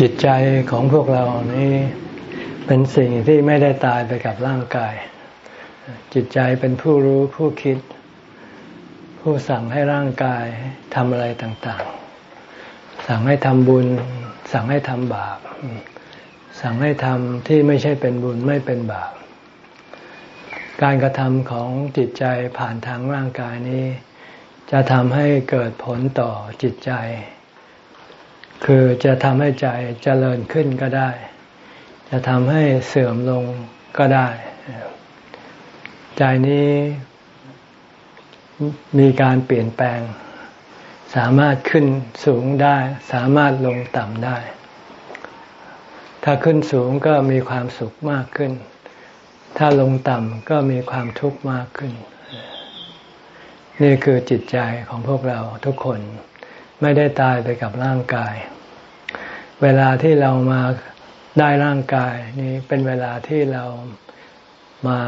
จิตใจของพวกเรานี้เป็นสิ่งที่ไม่ได้ตายไปกับร่างกาย จิตใจเป็นผู้รู้ผู้คิด ผู้สั่งให้ร่างกายทำอะไรต่างๆ สั่งให้ทำบุญ สั่งให้ทำบาป สั่งให้ทำที่ไม่ใช่เป็นบุญไม่เป็นบาป การกระทำของจิตใจผ่านทางร่างกายนี้ จะทำให้เกิดผลต่อจิตใจ คือจะทำให้ใจเจริญขึ้นก็ได้ จะทำให้เสื่อมลงก็ได้ ใจนี้มีการเปลี่ยนแปลง สามารถขึ้นสูงได้ สามารถลงต่ำได้ ถ้าขึ้นสูงก็มีความสุขมากขึ้น ถ้าลงต่ำก็มีความทุกข์มากขึ้น นี่คือจิตใจของพวกเราทุกคน ไม่ได้ตายไปกับร่างกาย เวลาที่เรามาได้ร่างกายนี้เป็นเวลาที่เรามา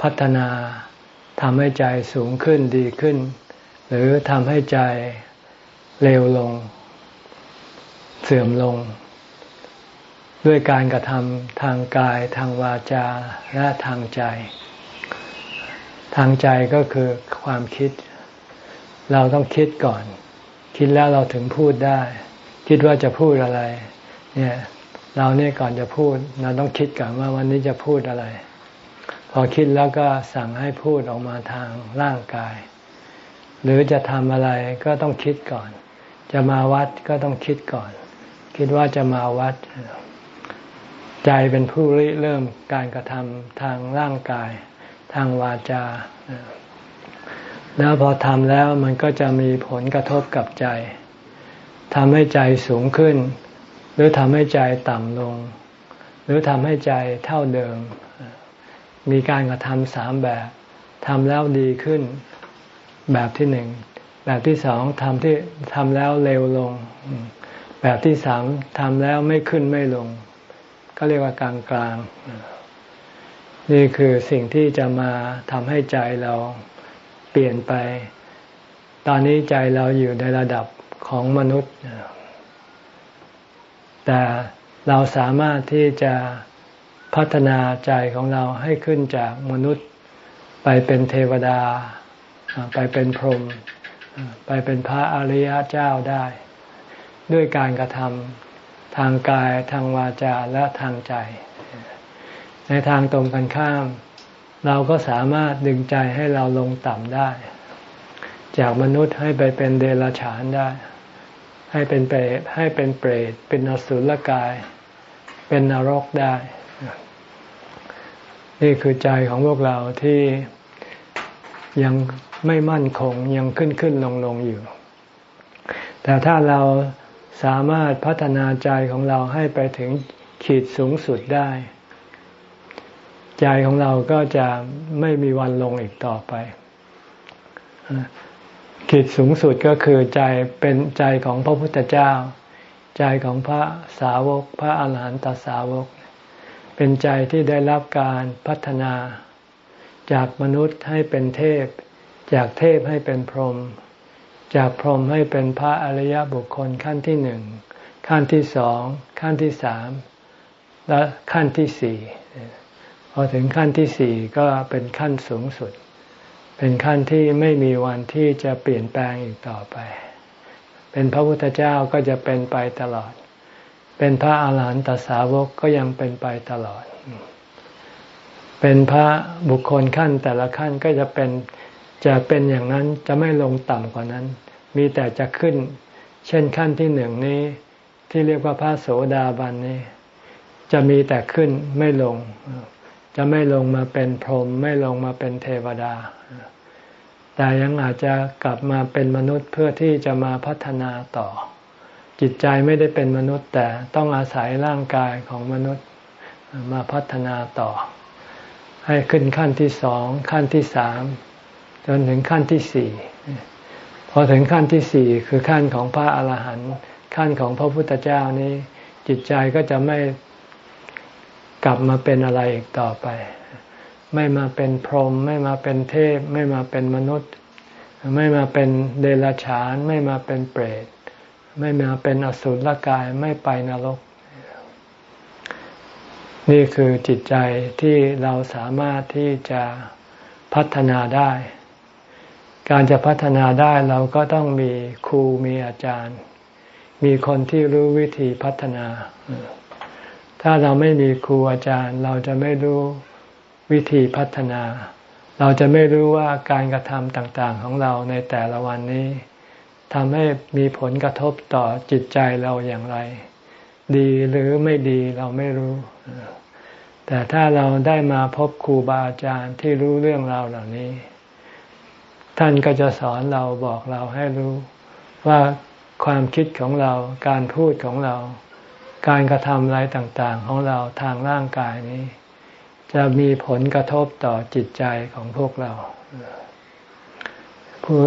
พัฒนาทำให้ใจสูงขึ้นดีขึ้น หรือทำให้ใจเร็วลง เสื่อมลง ด้วยการกระทำทางกายทางวาจาและทางใจ ทางใจก็คือความคิด เราต้องคิดก่อน คิดแล้วเราถึงพูดได้ คิดว่าจะพูดอะไร เนี่ย เราเนี่ยก่อนจะพูด เราต้องคิดก่อนว่าวันนี้จะพูดอะไร พอคิดแล้วก็สั่งให้พูดออกมาทางร่างกาย หรือจะทำอะไรก็ต้องคิดก่อน จะมาวัดก็ต้องคิดก่อน คิดว่าจะมาวัด ใจเป็นผู้ริเริ่มการกระทำทางร่างกาย ทางวาจา แล้วพอทำแล้วมันก็จะมีผลกระทบกับใจทำให้ใจสูงขึ้น หรือทำให้ใจต่ำลง หรือทำให้ใจเท่าเดิม มีการกระทำสามแบบทำแล้วดีขึ้น แบบที่หนึ่งแบบที่สองทำที่ทำแล้วเร็วลง แบบที่สามทำแล้วไม่ขึ้นไม่ลง ก็เรียกว่ากลางกลางนี่คือสิ่งที่จะมาทำให้ใจเรา เปลี่ยนไป ตอนนี้ใจเราอยู่ในระดับของมนุษย์ แต่เราสามารถที่จะพัฒนาใจของเราให้ขึ้นจากมนุษย์ ไปเป็นเทวดา ไปเป็นพรหมไปเป็นพระอริยเจ้าได้ ด้วยการกระทำทางกายทางวาจาและทางใจ ในทางตรงกันข้าม เราก็สามารถดึงใจให้เราลงต่ำได้ จากมนุษย์ให้ไปเป็นเดรัจฉานได้ ให้เป็นเปรตให้เป็นเปรตเป็นนสุลกาย เป็นนรกได้ นี่คือใจของพวกเราที่ยังไม่มั่นคงยังขึ้นขึ้นลงลงอยู่ แต่ถ้าเราสามารถพัฒนาใจของเราให้ไปถึงขีดสูงสุดได้ ใจของเราก็จะไม่มีวันลงอีกต่อไปขีดสูงสุดก็คือใจเป็นใจของพระพุทธเจ้า ใจของพระสาวก พระอาหารหันตสาวก เป็นใจที่ได้รับการพัฒนา จากมนุษย์ให้เป็นเทพ จากเทพให้เป็นพรหมจากพรหมให้เป็นพระอริยบุคคลขั้นที่หนึ่งขั้นที่สองขั้นที่สามและขั้นที่สี่ อถึงขั้นที่สี่ก็เป็นขั้นสูงสุด เป็นขั้นที่ไม่มีวันที่จะเปลี่ยนแปลงอีกต่อไป เป็นพระพุทธเจ้าก็จะเป็นไปตลอด เป็นพระอาหารหันตสาวกก็ยังเป็นไปตลอด เป็นพระบุคคลขั้นแต่ละขั้นก็จะเป็นจะเป็นอย่างนั้นจะไม่ลงต่ำกว่านั้น มีแต่จะขึ้น เช่นขั้นที่หนึ่งนี้ที่เรียกว่าพระโสดาบันนี้ จะมีแต่ขึ้นไม่ลง จะไม่ลงมาเป็นพรหมไม่ลงมาเป็นเทวดา แต่ยังอาจจะกลับมาเป็นมนุษย์เพื่อที่จะมาพัฒนาต่อ จิตใจไม่ได้เป็นมนุษย์แต่ต้องอาศัยร่างกายของมนุษย์มาพัฒนาต่อ ให้ขึ้นขั้นที่สองขั้นที่สามจนถึงขั้นที่สี่พอถึงขั้นที่สี่คือขั้นของพระอาหารหันต์ขั้นของพระพุทธเจ้านี้ จิตใจก็จะไม่ กลับมาเป็นอะไรอีกต่อไป ไม่มาเป็นพรหมไม่มาเป็นเทพ ไม่มาเป็นมนุษย์ ไม่มาเป็นเดรัจฉาน ไม่มาเป็นเปรต ไม่มาเป็นอสุรกายไม่ไปนรก นี่คือจิตใจที่เราสามารถที่จะพัฒนาได้ การจะพัฒนาได้เราก็ต้องมีครูมีอาจารย์ มีคนที่รู้วิธีพัฒนา ถ้าเราไม่มีครูอาจารย์ เราจะไม่รู้วิธีพัฒนา เราจะไม่รู้ว่าการกระทำต่างๆของเราในแต่ละวันนี้ทำให้มีผลกระทบต่อจิตใจเราอย่างไร ดีหรือไม่ดีเราไม่รู้ แต่ถ้าเราได้มาพบครูบาอาจารย์ที่รู้เรื่องราวเหล่านี้ ท่านก็จะสอนเราบอกเราให้รู้ว่าความคิดของเราการพูดของเรา การกระทำอะไรต่างๆ ของเราทางร่างกายนี้ จะมีผลกระทบต่อจิตใจของพวกเราผู้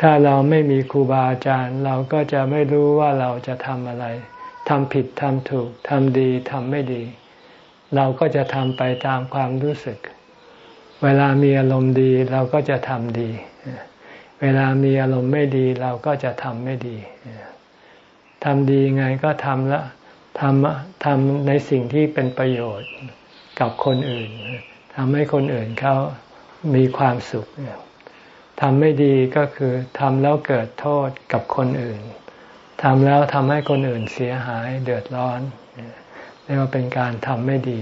ถ้าเราไม่มีครูบาอาจารย์ เราก็จะไม่รู้ว่าเราจะทำอะไรทำผิดทำถูกทำดีทำไม่ดี เราก็จะทำไปตามความรู้สึก เวลามีอารมณ์ดีเราก็จะทำดี เวลามีอารมณ์ไม่ดีเราก็จะทำไม่ดีทำดีไงก็ทำละ ทำทำในสิ่งที่เป็นประโยชน์กับคนอื่นทำให้คนอื่นเขามีความสุขทำไม่ดีก็คือทำแล้วเกิดโทษกับคนอื่นทำแล้วทำให้คนอื่นเสียหายเดือดร้อนเรียกว่าเป็นการทำไม่ดี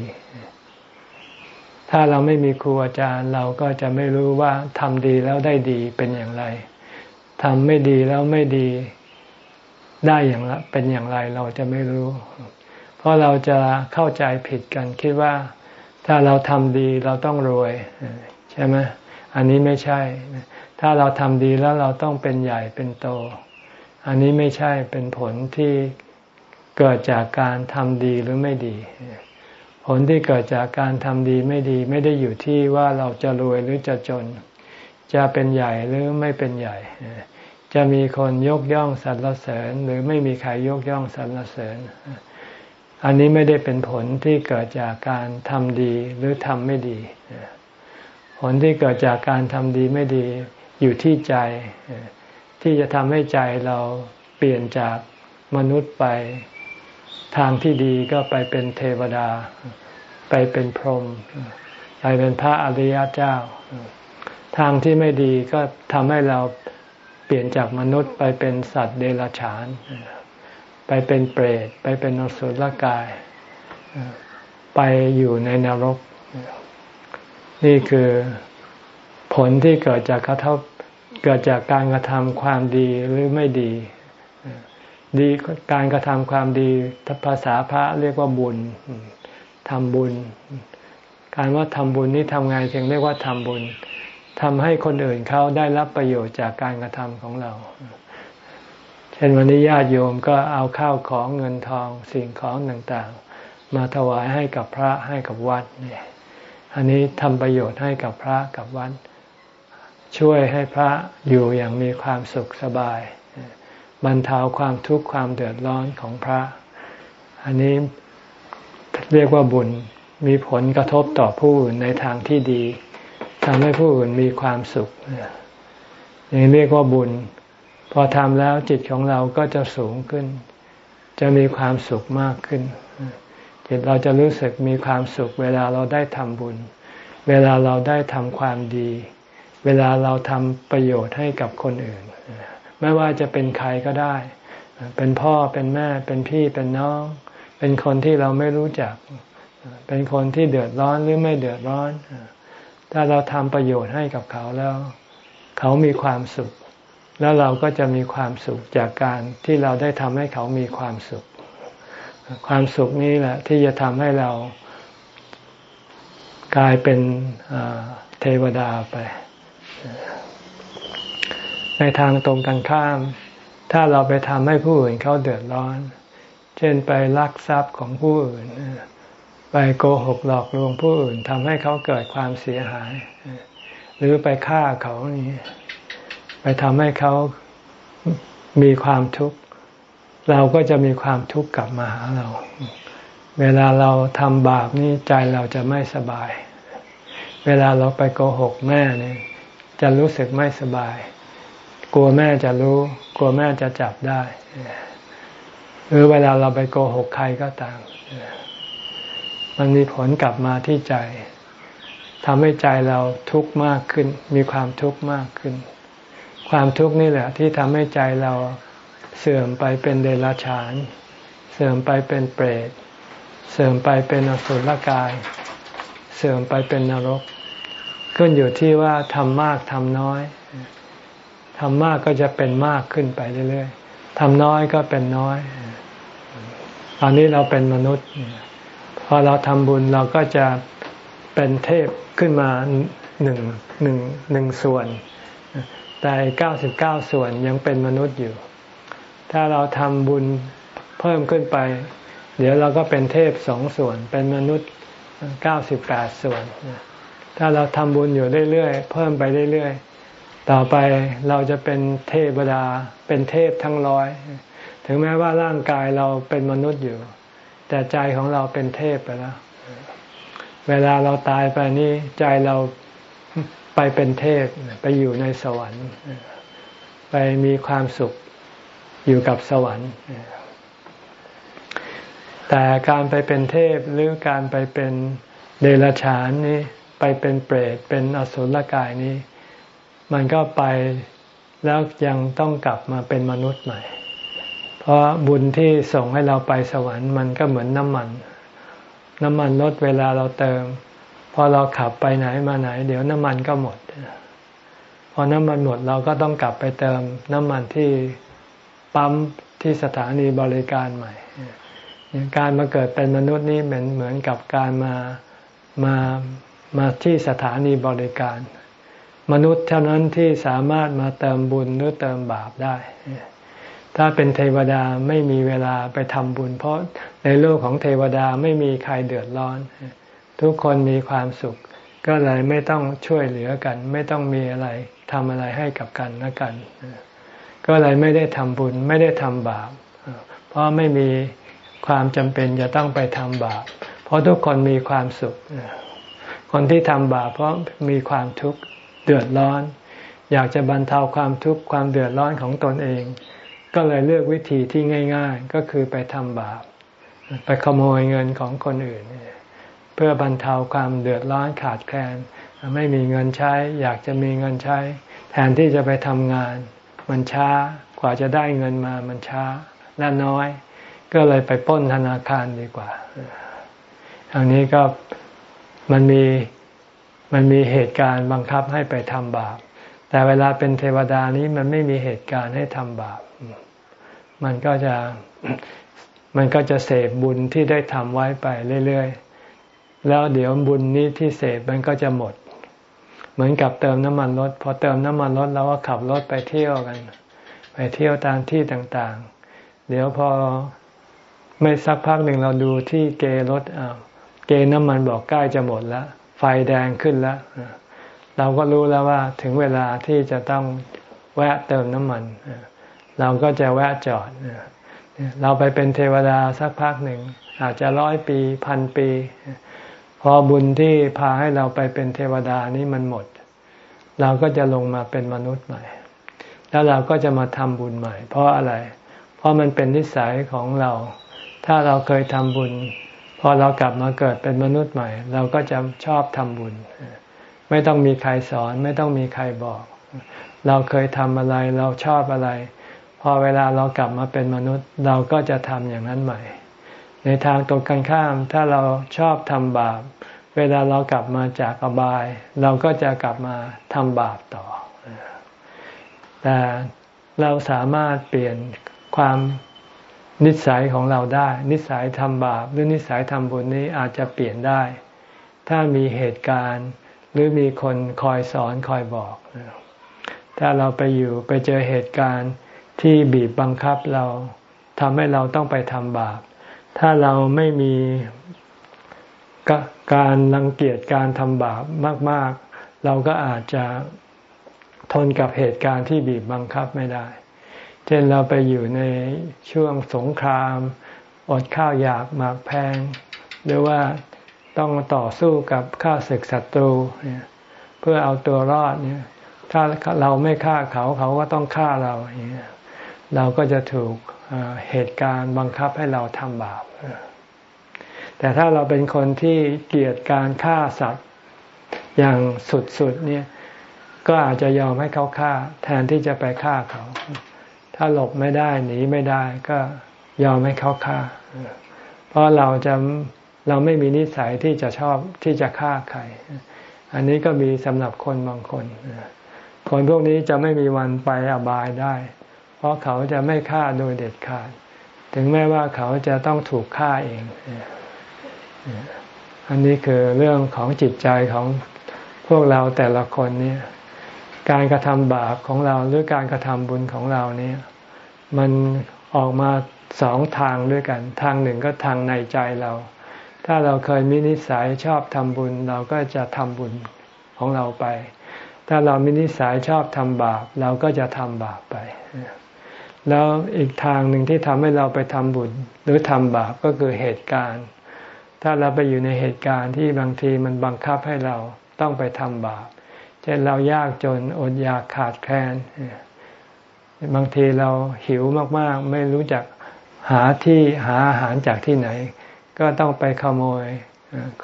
ถ้าเราไม่มีครูอาจารย์เราก็จะไม่รู้ว่าทำดีแล้วได้ดีเป็นอย่างไรทำไม่ดีแล้วไม่ดี ได้อย่างเป็นอย่างไรเราจะไม่รู้ เพราะเราจะเข้าใจผิดกันคิดว่าถ้าเราทำดีเราต้องรวยใช่ไหมอันนี้ไม่ใช่ ถ้าเราทำดีแล้วเราต้องเป็นใหญ่เป็นโต อันนี้ไม่ใช่เป็นผลที่เกิดจากการทำดีหรือไม่ดี ผลที่เกิดจากการทำดีไม่ดี ไม่ได้อยู่ที่ว่าเราจะรวยหรือจะจน จะเป็นใหญ่หรือไม่เป็นใหญ่ จะมีคนยกย่องสรรเสริญ หรือไม่มีใครยกย่องสรรเสริญ อันนี้ไม่ได้เป็นผลที่เกิดจากการทำดีหรือทำไม่ดี ผลที่เกิดจากการทำดีไม่ดีอยู่ที่ใจ ที่จะทำให้ใจเราเปลี่ยนจากมนุษย์ไปทางที่ดีก็ไปเป็นเทวดา ไปเป็นพรหมไปเป็นพระอริยเจ้า ทางที่ไม่ดีก็ทำให้เรา เปลี่ยนจากมนุษย์ไปเป็นสัตว์เดรัจฉาน ไปเป็นเปรต ไปเป็นนสุลกาย ไปอยู่ในนรก นี่คือผลที่เกิดจากกระทบเกิดจากการกระทำความดีหรือไม่ดี ดีการกระทำความดีภาษาพระเรียกว่าบุญทำบุญ การว่าทำบุญนี้ทำไงเพียงเรียกว่าทำบุญ ทำให้คนอื่นเขาได้รับประโยชน์จากการกระทำของเรา เช่นวันนี้ญาติโยมก็เอาข้าวของเงินทองสิ่งของต่างๆ มาถวายให้กับพระให้กับวัดเนี่ยอันนี้ทำประโยชน์ให้กับพระกับวัด ช่วยให้พระอยู่อย่างมีความสุขสบายบรรเทาความทุกข์ความเดือดร้อนของพระ อันนี้เรียกว่าบุญมีผลกระทบต่อผู้อื่นในทางที่ดี ทำให้ผู้อื่นมีความสุขนี่เรียกว่าบุญ พอทำแล้วจิตของเราก็จะสูงขึ้น จะมีความสุขมากขึ้น จิตเราจะรู้สึกมีความสุข เวลาเราได้ทำบุญ เวลาเราได้ทำความดี เวลาเราทำประโยชน์ให้กับคนอื่น ไม่ว่าจะเป็นใครก็ได้ เป็นพ่อเป็นแม่เป็นพี่เป็นน้อง เป็นคนที่เราไม่รู้จัก เป็นคนที่เดือดร้อนหรือไม่เดือดร้อน ถ้าเราทำประโยชน์ให้กับเขาแล้ว เขามีความสุข แล้วเราก็จะมีความสุขจากการที่เราได้ทำให้เขามีความสุข ความสุขนี้แหละ ที่จะทำให้เรากลายเป็นเทวดาไป ในทางตรงกันข้าม ถ้าเราไปทำให้ผู้อื่นเขาเดือดร้อน เช่นไปลักทรัพย์ของผู้อื่น ไปโกหกหลอกลวงผู้อื่นทำให้เขาเกิดความเสียหาย หรือไปฆ่าเขานี่ไปทำให้เขามีความทุกข์ เราก็จะมีความทุกข์กลับมาหาเรา เวลาเราทำบาปนี่ใจเราจะไม่สบาย เวลาเราไปโกหกแม่เนี่ยจะรู้สึกไม่สบาย กลัวแม่จะรู้ กลัวแม่จะจับได้ หรือเวลาเราไปโกหกใครก็ตาม มันมีผลกลับมาที่ใจทำให้ใจเราทุกข์มากขึ้น มีความทุกข์มากขึ้น ความทุกข์นี่แหละ ที่ทำให้ใจเราเสื่อมไปเป็นเดรัจฉาน เสื่อมไปเป็นเปรต เสื่อมไปเป็นอสุรกาย เสื่อมไปเป็นนรก ขึ้นอยู่ที่ว่าทำมากทำน้อยทำมากก็จะเป็นมากขึ้นไปเรื่อยๆทำน้อยก็เป็นน้อย ตอนนี้เราเป็นมนุษย์ พอเราทำบุญเราก็จะเป็นเทพขึ้นมาหนึ่งหนึ่งหนึ่งส่วน แต่เก้าสิบเก้าส่วนยังเป็นมนุษย์อยู่ ถ้าเราทำบุญเพิ่มขึ้นไป เดี๋ยวเราก็เป็นเทพสองส่วน เป็นมนุษย์เก้าสิบแปดส่วน ถ้าเราทำบุญอยู่เรื่อยๆ เพิ่มไปเรื่อยๆ ต่อไปเราจะเป็นเทพดา เป็นเทพทั้งร้อย ถึงแม้ว่าร่างกายเราเป็นมนุษย์อยู่ แต่ใจของเราเป็นเทพไปแล้ว เวลาเราตายไปนี่ใจเราไปเป็นเทพไปอยู่ในสวรรค์ ไปมีความสุขอยู่กับสวรรค์แต่การไปเป็นเทพหรือการไปเป็นเดรัจฉานนี่ไปเป็นเปรตเป็นอสุรกายนี้ มันก็ไปแล้วยังต้องกลับมาเป็นมนุษย์ใหม่ เพราะบุญที่ส่งให้เราไปสวรรค์มันก็เหมือนน้ำมัน น้ำมันลดเวลาเราเติม พอเราขับไปไหนมาไหน เดี๋ยวน้ำมันก็หมด พอน้ำมันหมดเราก็ต้องกลับไปเติมน้ำมันที่ปั๊มที่สถานีบริการใหม่ การมาเกิดเป็นมนุษย์นี่เหมือนเหมือนกับการมามามาที่สถานีบริการ มนุษย์เท่านั้นที่สามารถมาเติมบุญหรือเติมบาปได้ ถ้าเป็นเทวดาไม่มีเวลาไปทำบุญ เพราะในโลกของเทวดาไม่มีใครเดือดร้อน ทุกคนมีความสุข ก็เลยไม่ต้องช่วยเหลือกัน ไม่ต้องมีอะไรทำอะไรให้กับกันและกัน ก็เลยไม่ได้ทำบุญไม่ได้ทำบาป เพราะไม่มีความจำเป็นจะต้องไปทำบาป เพราะทุกคนมีความสุข คนที่ทำบาปเพราะมีความทุกข์เดือดร้อน อยากจะบรรเทาความทุกข์ความเดือดร้อนของตนเอง ก็เลยเลือกวิธีที่ง่าย ๆ ก็คือไปทำบาป ไปขโมยเงินของคนอื่น เพื่อบรรเทาความเดือดร้อนขาดแคลนไม่มีเงินใช้ อยากจะมีเงินใช้ แทนที่จะไปทำงาน มันช้ากว่าจะได้เงินมามันช้าและน้อย ก็เลยไปป้นธนาคารดีกว่าอันนี้ก็มันมีมันมีเหตุการณ์บังคับให้ไปทำบาป แต่เวลาเป็นเทวดานี้มันไม่มีเหตุการณ์ให้ทำบาป มันก็จะมันก็จะเสพบุญที่ได้ทำไว้ไปเรื่อยๆ แล้วเดี๋ยวบุญนี้ที่เสพมันก็จะหมด เหมือนกับเติมน้ำมันรถ พอเติมน้ำมันรถเราก็ขับรถไปเที่ยวกัน ไปเที่ยวตามที่ต่างๆ เดี๋ยวพอไม่สักพักหนึ่งเราดูที่เกรถเกน้ำมันบอกใกล้จะหมดแล้ว ไฟแดงขึ้นแล้ว เราก็รู้แล้วว่าถึงเวลาที่จะต้องแวะเติมน้ำมันเเราก็จะแวะจอด เราไปเป็นเทวดาสักพักหนึ่ง อาจจะร้อยปีพันปี พอบุญที่พาให้เราไปเป็นเทวดานี้มันหมด เราก็จะลงมาเป็นมนุษย์ใหม่ แล้วเราก็จะมาทำบุญใหม่ เพราะอะไร เพราะมันเป็นนิสัยของเรา ถ้าเราเคยทำบุญ พอเรากลับมาเกิดเป็นมนุษย์ใหม่ เราก็จะชอบทำบุญ ไม่ต้องมีใครสอน ไม่ต้องมีใครบอก เราเคยทำอะไร เราชอบอะไร อเวลาเรากลับมาเป็นมนุษย์เราก็จะทำอย่างนั้นใหม่ ในทางตรงกันข้ามถ้าเราชอบทำบาป เวลาเรากลับมาจากอบาย เราก็จะกลับมาทำบาปต่อ แต่เราสามารถเปลี่ยนความนิสัยของเราได้ นิสัยทำบาปหรือนิสัยทำบุญนี้อาจจะเปลี่ยนได้ ถ้ามีเหตุการณ์หรือมีคนคอยสอนคอยบอก ถ้าเราไปอยู่ไปเจอเหตุการณ์ ที่บีบบังคับเราทำให้เราต้องไปทำบาป ถ้าเราไม่มีการรังเกียจการทำบาปมาก ๆ เราก็อาจจะทนกับเหตุการณ์ที่บีบบังคับไม่ได้ เช่นเราไปอยู่ในช่วงสงคราม อดข้าวอยากหมากแพง หรือว่าต้องต่อสู้กับข้าศึกศัตรูเพื่อเอาตัวรอดเนี่ย ถ้าเราไม่ฆ่าเขาเขาก็ต้องฆ่าเราอย่างนี้ เราก็จะถูกเหตุการณ์บังคับให้เราทำบาป แต่ถ้าเราเป็นคนที่เกลียดการฆ่าสัตว์อย่างสุดๆเนี่ย ก็อาจจะยอมให้เขาฆ่า แทนที่จะไปฆ่าเขา ถ้าหลบไม่ได้หนีไม่ได้ก็ยอมให้เขาฆ่า เพราะเราจะเราไม่มีนิสัยที่จะชอบที่จะฆ่าใคร อันนี้ก็มีสำหรับคนบางคน คนพวกนี้จะไม่มีวันไปอบายได้ ราะเขาจะไม่ฆ่าโดยเด็ดขาด ถึงแม้ว่าเขาจะต้องถูกฆ่าเอง อันนี้คือเรื่องของจิตใจของพวกเราแต่ละคนเนี่ยการกระทำบาปของเราหรือการกระทำบุญของเราเนี่ยมันออกมาสองทางด้วยกัน ทางหนึ่งก็ทางในใจเรา ถ้าเราเคยมีนิสัยชอบทำบุญ เราก็จะทำบุญของเราไป ถ้าเรามีนิสัยชอบทำบาป เราก็จะทำบาปไป แล้วอีกทางหนึ่งที่ทำให้เราไปทำบุญหรือทำบาปก็คือเหตุการณ์ ถ้าเราไปอยู่ในเหตุการณ์ที่บางทีมันบังคับให้เราต้องไปทำบาป เช่นเรายากจนอดอยากขาดแคลน บางทีเราหิวมากๆ ไม่รู้จักหาที่หาอาหารจากที่ไหน ก็ต้องไปขโมย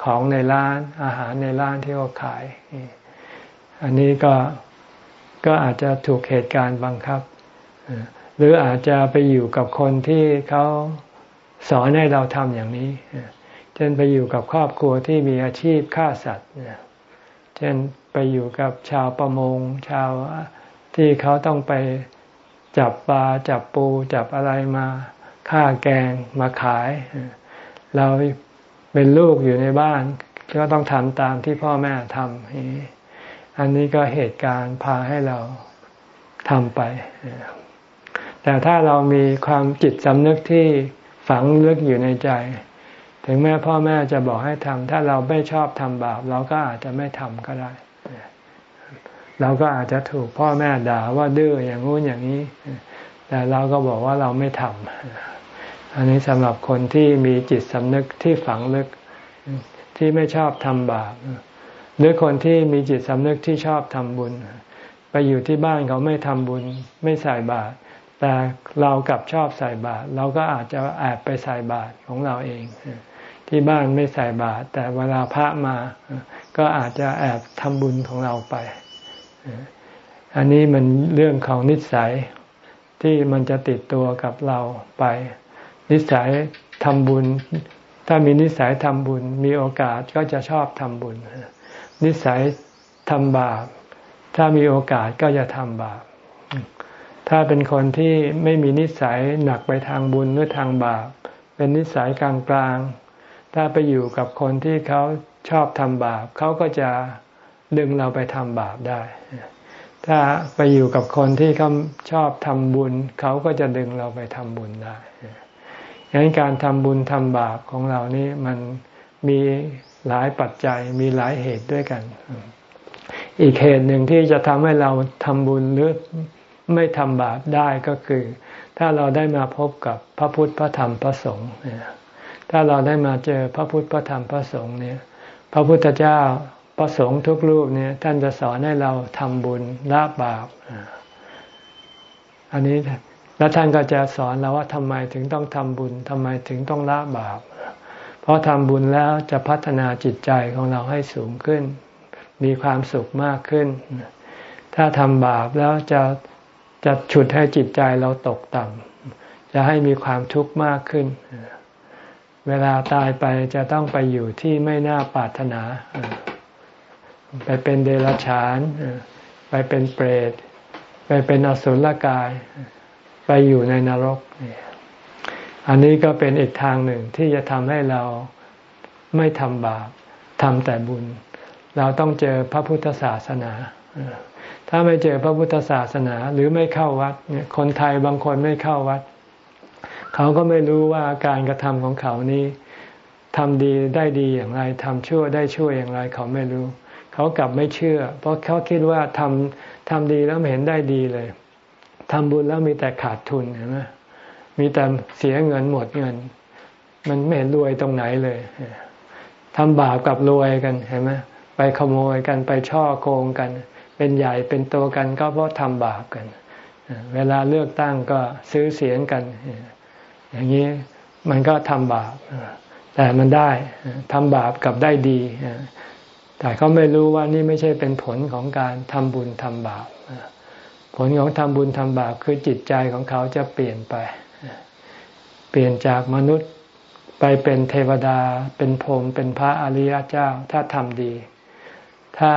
ของในร้านอาหารในร้านที่เขาขาย อันนี้ก็ก็อาจจะถูกเหตุการณ์บังคับ หรืออาจจะไปอยู่กับคนที่เขาสอนให้เราทำอย่างนี้เช่นไปอยู่กับครอบครัวที่มีอาชีพฆ่าสัตว์เช่นไปอยู่กับชาวประมง ชาวที่เขาต้องไปจับปลาจับปูจับอะไรมาฆ่าแกงมาขาย เราเป็นลูกอยู่ในบ้าน ก็ต้องทำตามที่พ่อแม่ทำอันนี้ก็เหตุการณ์พาให้เราทำไป แต่ถ้าเรามีความจิตสำนึกที่ฝังลึกอยู่ในใจ ถึงแม้พ่อแม่จะบอกให้ทำถ้าเราไม่ชอบทำบาป เราก็อาจจะไม่ทำก็ได้ เราก็อาจจะถูกพ่อแม่ด่าว่าดื้ออย่างงู้นอย่างนี้ แต่เราก็บอกว่าเราไม่ทำอันนี้สำหรับคนที่มีจิตสำนึกที่ฝังลึกที่ไม่ชอบทำบาปหรือคนที่มีจิตสำนึกที่ชอบทำบุญ ไปอยู่ที่บ้านเขาไม่ทำบุญ ไม่ใส่บาตร แต่เรากลับชอบใส่บาตรเราก็อาจจะแอบไปใส่บาตรของเราเอง ที่บ้านไม่ใส่บาตรแต่เวลาพระมา ก็อาจจะแอบทำบุญของเราไป อันนี้มันเรื่องของนิสัยที่มันจะติดตัวกับเราไป นิสัยทำบุญ ถ้ามีนิสัยทำบุญ มีโอกาสก็จะชอบทำบุญ นิสัยทำบาป ถ้ามีโอกาสก็จะทำบาป ถ้าเป็นคนที่ไม่มีนิสัยหนักไปทางบุญหรือทางบาป เป็นนิสัยกลางๆ ถ้าไปอยู่กับคนที่เขาชอบทำบาปเขาก็จะดึงเราไปทำบาปได้ ถ้าไปอยู่กับคนที่เขาชอบทำบุญ เขาก็จะดึงเราไปทำบุญได้ดังนั้นการทำบุญทำบาปของเรานี่มันมีหลายปัจจัยมีหลายเหตุด้วยกัน อีกเหตุหนึ่งที่จะทำให้เราทำบุญหรือ ไม่ทำบาปได้ก็คือ ถ้าเราได้มาพบกับพระพุทธพระธรรมพระสงฆ์ถ้าเราได้มาเจอพระพุทธพระธรรมพระสงฆ์เนี่ย พระพุทธเจ้าพระสงฆ์ทุกรูปเนี่ยท่านจะสอนให้เราทำบุญละบาปอันนี้แล้วท่านก็จะสอนเราว่าทำไมถึงต้องทำบุญทำไมถึงต้องละบาป เพราะทำบุญแล้วจะพัฒนาจิตใจของเราให้สูงขึ้น มีความสุขมากขึ้น ถ้าทำบาปแล้วจะ จะฉุดให้จิตใจเราตกต่ำจะให้มีความทุกข์มากขึ้น เวลาตายไปจะต้องไปอยู่ที่ไม่น่าปรารถนา ไปเป็นเดรัจฉาน ไปเป็นเปรต ไปเป็นอสุรกาย ไปอยู่ในนรก อันนี้ก็เป็นอีกทางหนึ่งที่จะทำให้เราไม่ทำบาปทำแต่บุญ เราต้องเจอพระพุทธศาสนา ถ้าไม่เจอพระพุทธศาสนาหรือไม่เข้าวัดคนไทยบางคนไม่เข้าวัด เขาก็ไม่รู้ว่าการกระทำของเขานี้ทำดีได้ดีอย่างไรทำชั่วได้ชั่วอย่างไร เขาไม่รู้ เขากลับไม่เชื่อ เพราะเขาคิดว่าทำทำดีแล้วไม่เห็นได้ดีเลยทำบุญแล้วมีแต่ขาดทุนเห็นไหมมีแต่เสียเงินหมดเงิน มันไม่เห็นรวยตรงไหนเลยทำบาปกับรวยกันเห็นไหมไปขโมยกันไปช่อโกงกัน เป็นใหญ่เป็นโตกันก็เพราะทำบาปกัน เวลาเลือกตั้งก็ซื้อเสียงกัน อย่างนี้มันก็ทำบาป แต่มันได้ทำบาปกับได้ดี แต่เขาไม่รู้ว่านี่ไม่ใช่เป็นผลของการทำบุญทำบาปผลของทำบุญทำบาปคือจิตใจของเขาจะเปลี่ยนไป เปลี่ยนจากมนุษย์ไปเป็นเทวดา เป็นพรหมเป็นพระอริยเจ้า ถ้าทำดี ถ้า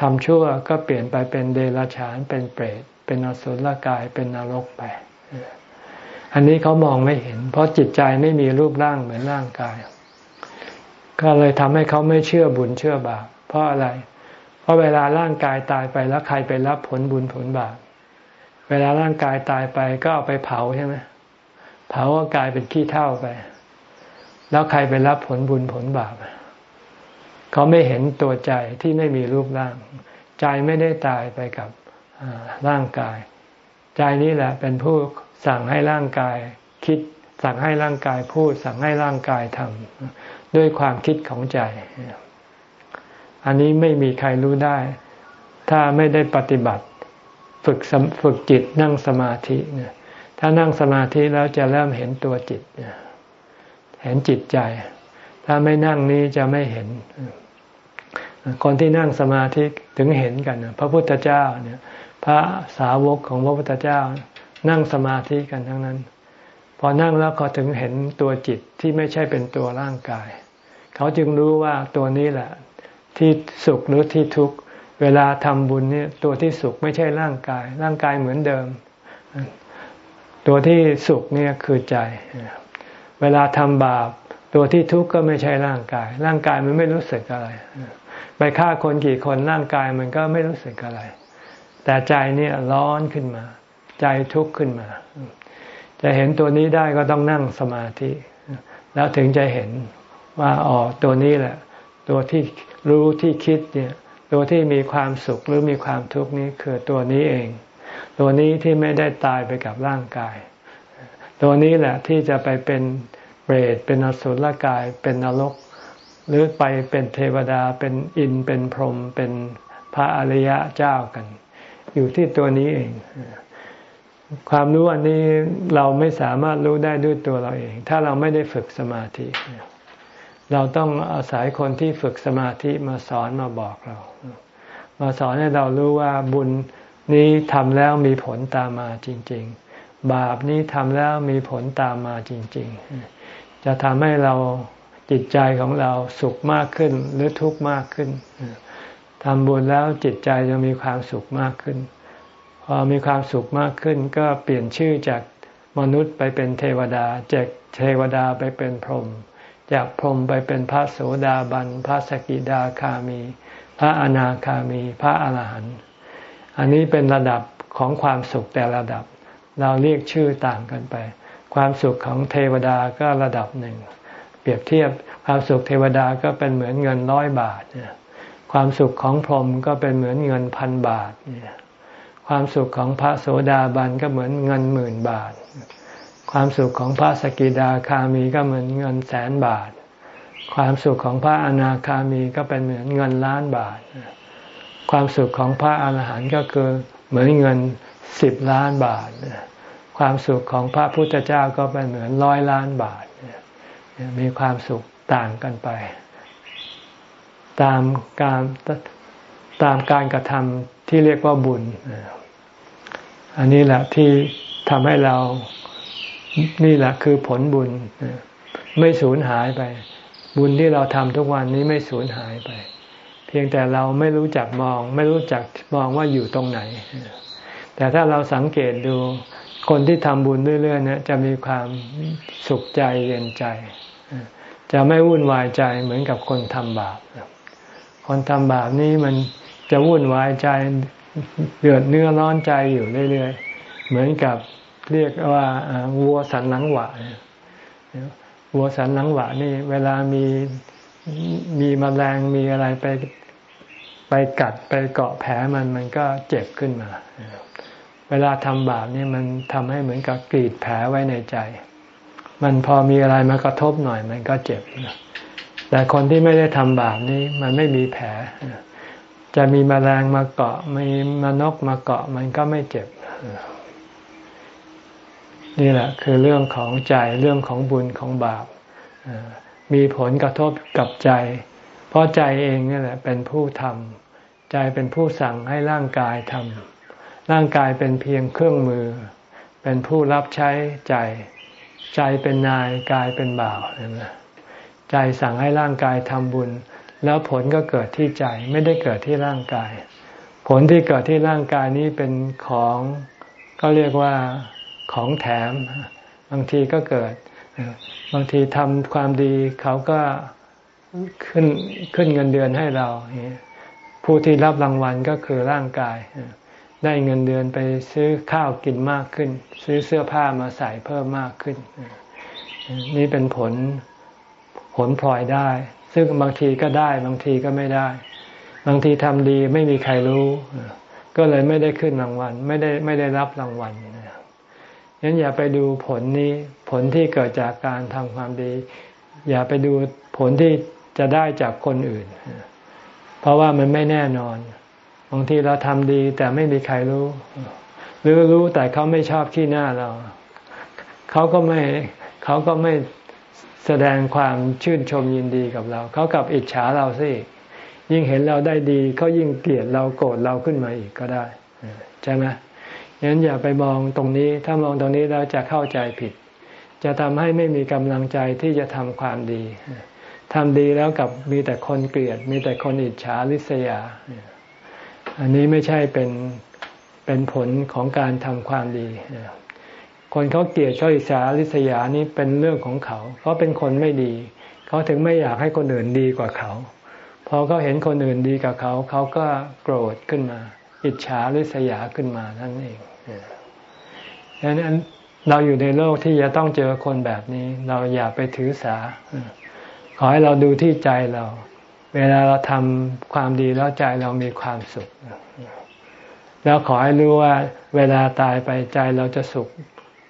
ทำชั่วก็เปลี่ยนไปเป็นเดรัจฉานเป็นเปรต เป็นอสุรกายเป็นนรกไปอันนี้เขามองไม่เห็น เพราะจิตใจไม่มีรูปร่างเหมือนร่างกาย ก็เลยทำให้เขาไม่เชื่อบุญเชื่อบาปเพราะอะไร เพราะเวลาร่างกายตายไปแล้วใครไปรับผลบุญผลบาปเวลาร่างกายตายไปก็เอาไปเผาใช่ไหมเผาก็กลายเป็นขี้เท่าไป แล้วใครไปรับผลบุญผลบาป เขาไม่เห็นตัวใจที่ไม่มีรูปร่าง ใจไม่ได้ตายไปกับร่างกาย ใจนี้แหละเป็นผู้สั่งให้ร่างกายคิด สั่งให้ร่างกายพูด สั่งให้ร่างกายทำด้วยความคิดของใจ อันนี้ไม่มีใครรู้ได้ ถ้าไม่ได้ปฏิบัติฝึกฝึกจิตนั่งสมาธิถ้านั่งสมาธิแล้วจะเริ่มเห็นตัวจิต เห็นจิตใจ ถ้าไม่นั่งนี้จะไม่เห็น คนที่นั่งสมาธิถึงเห็นกันพระพุทธเจ้าเนี่ย พระสาวกของพระพุทธเจ้า นั่งสมาธิกันทั้งนั้น พอนั่งแล้วเขาถึงเห็นตัวจิตที่ไม่ใช่เป็นตัวร่างกาย เขาจึงรู้ว่าตัวนี้แหละ ที่สุขหรือที่ทุกข์เวลาทำบุญเนี่ยตัวที่สุขไม่ใช่ร่างกาย ร่างกายเหมือนเดิม ตัวที่สุขเนี่ยคือใจ เวลาทำบาป ตัวที่ทุกข์ก็ไม่ใช่ร่างกาย ร่างกายมันไม่รู้สึกอะไร ไปฆ่าคนกี่คนร่างกายมันก็ไม่รู้สึกอะไร แต่ใจเนี่ยร้อนขึ้นมา ใจทุกข์ขึ้นมา จะเห็นตัวนี้ได้ก็ต้องนั่งสมาธิ แล้วถึงจะเห็นว่าอ๋อตัวนี้แหละ ตัวที่รู้ที่คิดเนี่ยตัวที่มีความสุขหรือมีความทุกข์นี้คือตัวนี้เอง ตัวนี้ที่ไม่ได้ตายไปกับร่างกาย ตัวนี้แหละที่จะไปเป็นเปรตเป็นอสุรกายเป็นนรก หรือไปเป็นเทวดาเป็นอินเป็นพรหมเป็นพระอริยะเจ้ากัน อยู่ที่ตัวนี้เอง ความรู้อันนี้เราไม่สามารถรู้ได้ด้วยตัวเราเอง ถ้าเราไม่ได้ฝึกสมาธิ เราต้องอาศัยคนที่ฝึกสมาธิมาสอนมาบอกเรา มาสอนให้เรารู้ว่าบุญนี้ทำแล้วมีผลตามมาจริง ๆ บาปนี้ทำแล้วมีผลตามมาจริง ๆ จะทำให้เรา จิตใจของเราสุขมากขึ้นหรือทุกข์มากขึ้นทำบุญแล้วจิตใจจะมีความสุขมากขึ้น พอมีความสุขมากขึ้น ก็เปลี่ยนชื่อจากมนุษย์ไปเป็นเทวดา จากเทวดาไปเป็นพรหมจากพรหมไปเป็นพระโสดาบัน พระสกิดาคามี พระอนาคามี พระอรหันต์อันนี้เป็นระดับของความสุขแต่ระดับ เราเรียกชื่อต่างกันไป ความสุขของเทวดาก็ระดับหนึ่ง เปรียบเทียบความสุขเทวดาก็เป็นเหมือนเงินร้อยบาท ความสุขของพรหมก็เป็นเหมือนเงินพันบาท ความสุขของพระโสดาบันก็เหมือนเงินหมื่นบาท ความสุขของพระสกิดาคามีก็เหมือนเงินแสนบาท ความสุขของพระอนาคามีก็เป็นเหมือนเงินล้านบาท ความสุขของพระอาหารหันต์ก็คือเหมือนเงินสิบล้านบาท ความสุขของพระพุทธเจ้าก็เป็นเหมือนร้อยล้านบาท มีความสุขต่างกันไป ตามการตามการกระทำที่เรียกว่าบุญ อันนี้แหละที่ทำให้เรานี่แหละคือผลบุญ ไม่สูญหายไป บุญที่เราทำทุกวันนี้ไม่สูญหายไป เพียงแต่เราไม่รู้จักมอง ไม่รู้จักมองว่าอยู่ตรงไหน แต่ถ้าเราสังเกตดูคนที่ทำบุญเรื่อยๆเนี่ยจะมีความสุขใจเย็นใจ จะไม่วุ่นวายใจเหมือนกับคนทำบาปคนทำบาปนี่มันจะวุ่นวายใจเดือดเนื้อร้อนใจอยู่เรื่อยๆ เหมือนกับเรียกว่าวัวสันหลังหวะวัวสันหลังหวะนี่เวลามีมีมแมลงมีอะไรไปไปกัดไปเกาะแผลมันมันก็เจ็บขึ้นมา เวลาทำบาปนี่มันทำให้เหมือนกับกรีดแผลไว้ในใจ มันพอมีอะไรมากระทบหน่อย มันก็เจ็บ แต่คนที่ไม่ได้ทำบาปนี่มันไม่มีแผล จะมีมแมลงมาเกาะ มีมนกมาเกาะ มันก็ไม่เจ็บ นี่แหละ คือเรื่องของใจเรื่องของบุญของบาปมีผลกระทบกับใจ เพราะใจเองนี่แหละ เป็นผู้ทำใจเป็นผู้สั่งให้ร่างกายทำร่างกายเป็นเพียงเครื่องมือ เป็นผู้รับใช้ใจ ใจเป็นนายกายเป็นบ่าวใช่ใจสั่งให้ร่างกายทำบุญ แล้วผลก็เกิดที่ใจไม่ได้เกิดที่ร่างกาย ผลที่เกิดที่ร่างกายนี้เป็นของก็เรียกว่าของแถม บางทีก็เกิด บางทีทำความดีเขาก็ขึ้นขึ้นเงินเดือนให้เรา ผู้ที่รับรางวัลก็คือร่างกาย ได้เงินเดือนไปซื้อข้าวกินมากขึ้น ซื้อเสื้อผ้ามาใส่เพิ่มมากขึ้น นี่เป็นผลผลพลอยได้ ซึ่งบางทีก็ได้ บางทีก็ไม่ได้ บางทีทำดีไม่มีใครรู้ ก็เลยไม่ได้ขึ้นรางวัล ไม่ได้ไม่ได้รับรางวัลงั้นอย่าไปดูผลนี้ผลที่เกิดจากการทำความดี อย่าไปดูผลที่จะได้จากคนอื่น เพราะว่ามันไม่แน่นอน บางทีเราทำดีแต่ไม่มีใครรู้ หรือรู้แต่เขาไม่ชอบขี้หน้าเรา เขาก็ไม่เขาก็ไม่แสดงความชื่นชมยินดีกับเรา เขากับอิจฉาเราสิยิ่งเห็นเราได้ดีเขายิ่งเกลียดเราโกรธเราขึ้นมาอีกก็ได้ใช่ไหมงั้นอย่าไปมองตรงนี้ ถ้ามองตรงนี้แล้วจะเข้าใจผิด จะทำให้ไม่มีกำลังใจที่จะทำความดีทำดีแล้วกับมีแต่คนเกลียด มีแต่คนอิจฉาริษยา อันนี้ไม่ใช่เป็นเป็นผลของการทำความดี คนเขาเกลียดเขาอิจฉาริษยานี่เป็นเรื่องของเขาเขาเป็นคนไม่ดี เขาถึงไม่อยากให้คนอื่นดีกว่าเขา พอเขาเห็นคนอื่นดีกับเขา เขาก็โกรธขึ้นมา อิจฉาริษยาขึ้นมานั่นเองดังนั้นเราอยู่ในโลกที่จะต้องเจอคนแบบนี้ เราอย่าไปถือสา ขอให้เราดูที่ใจเรา เวลาเราทำความดีแล้วใจเรามีความสุข แล้วขอให้รู้ว่า เวลาตายไปใจเราจะสุข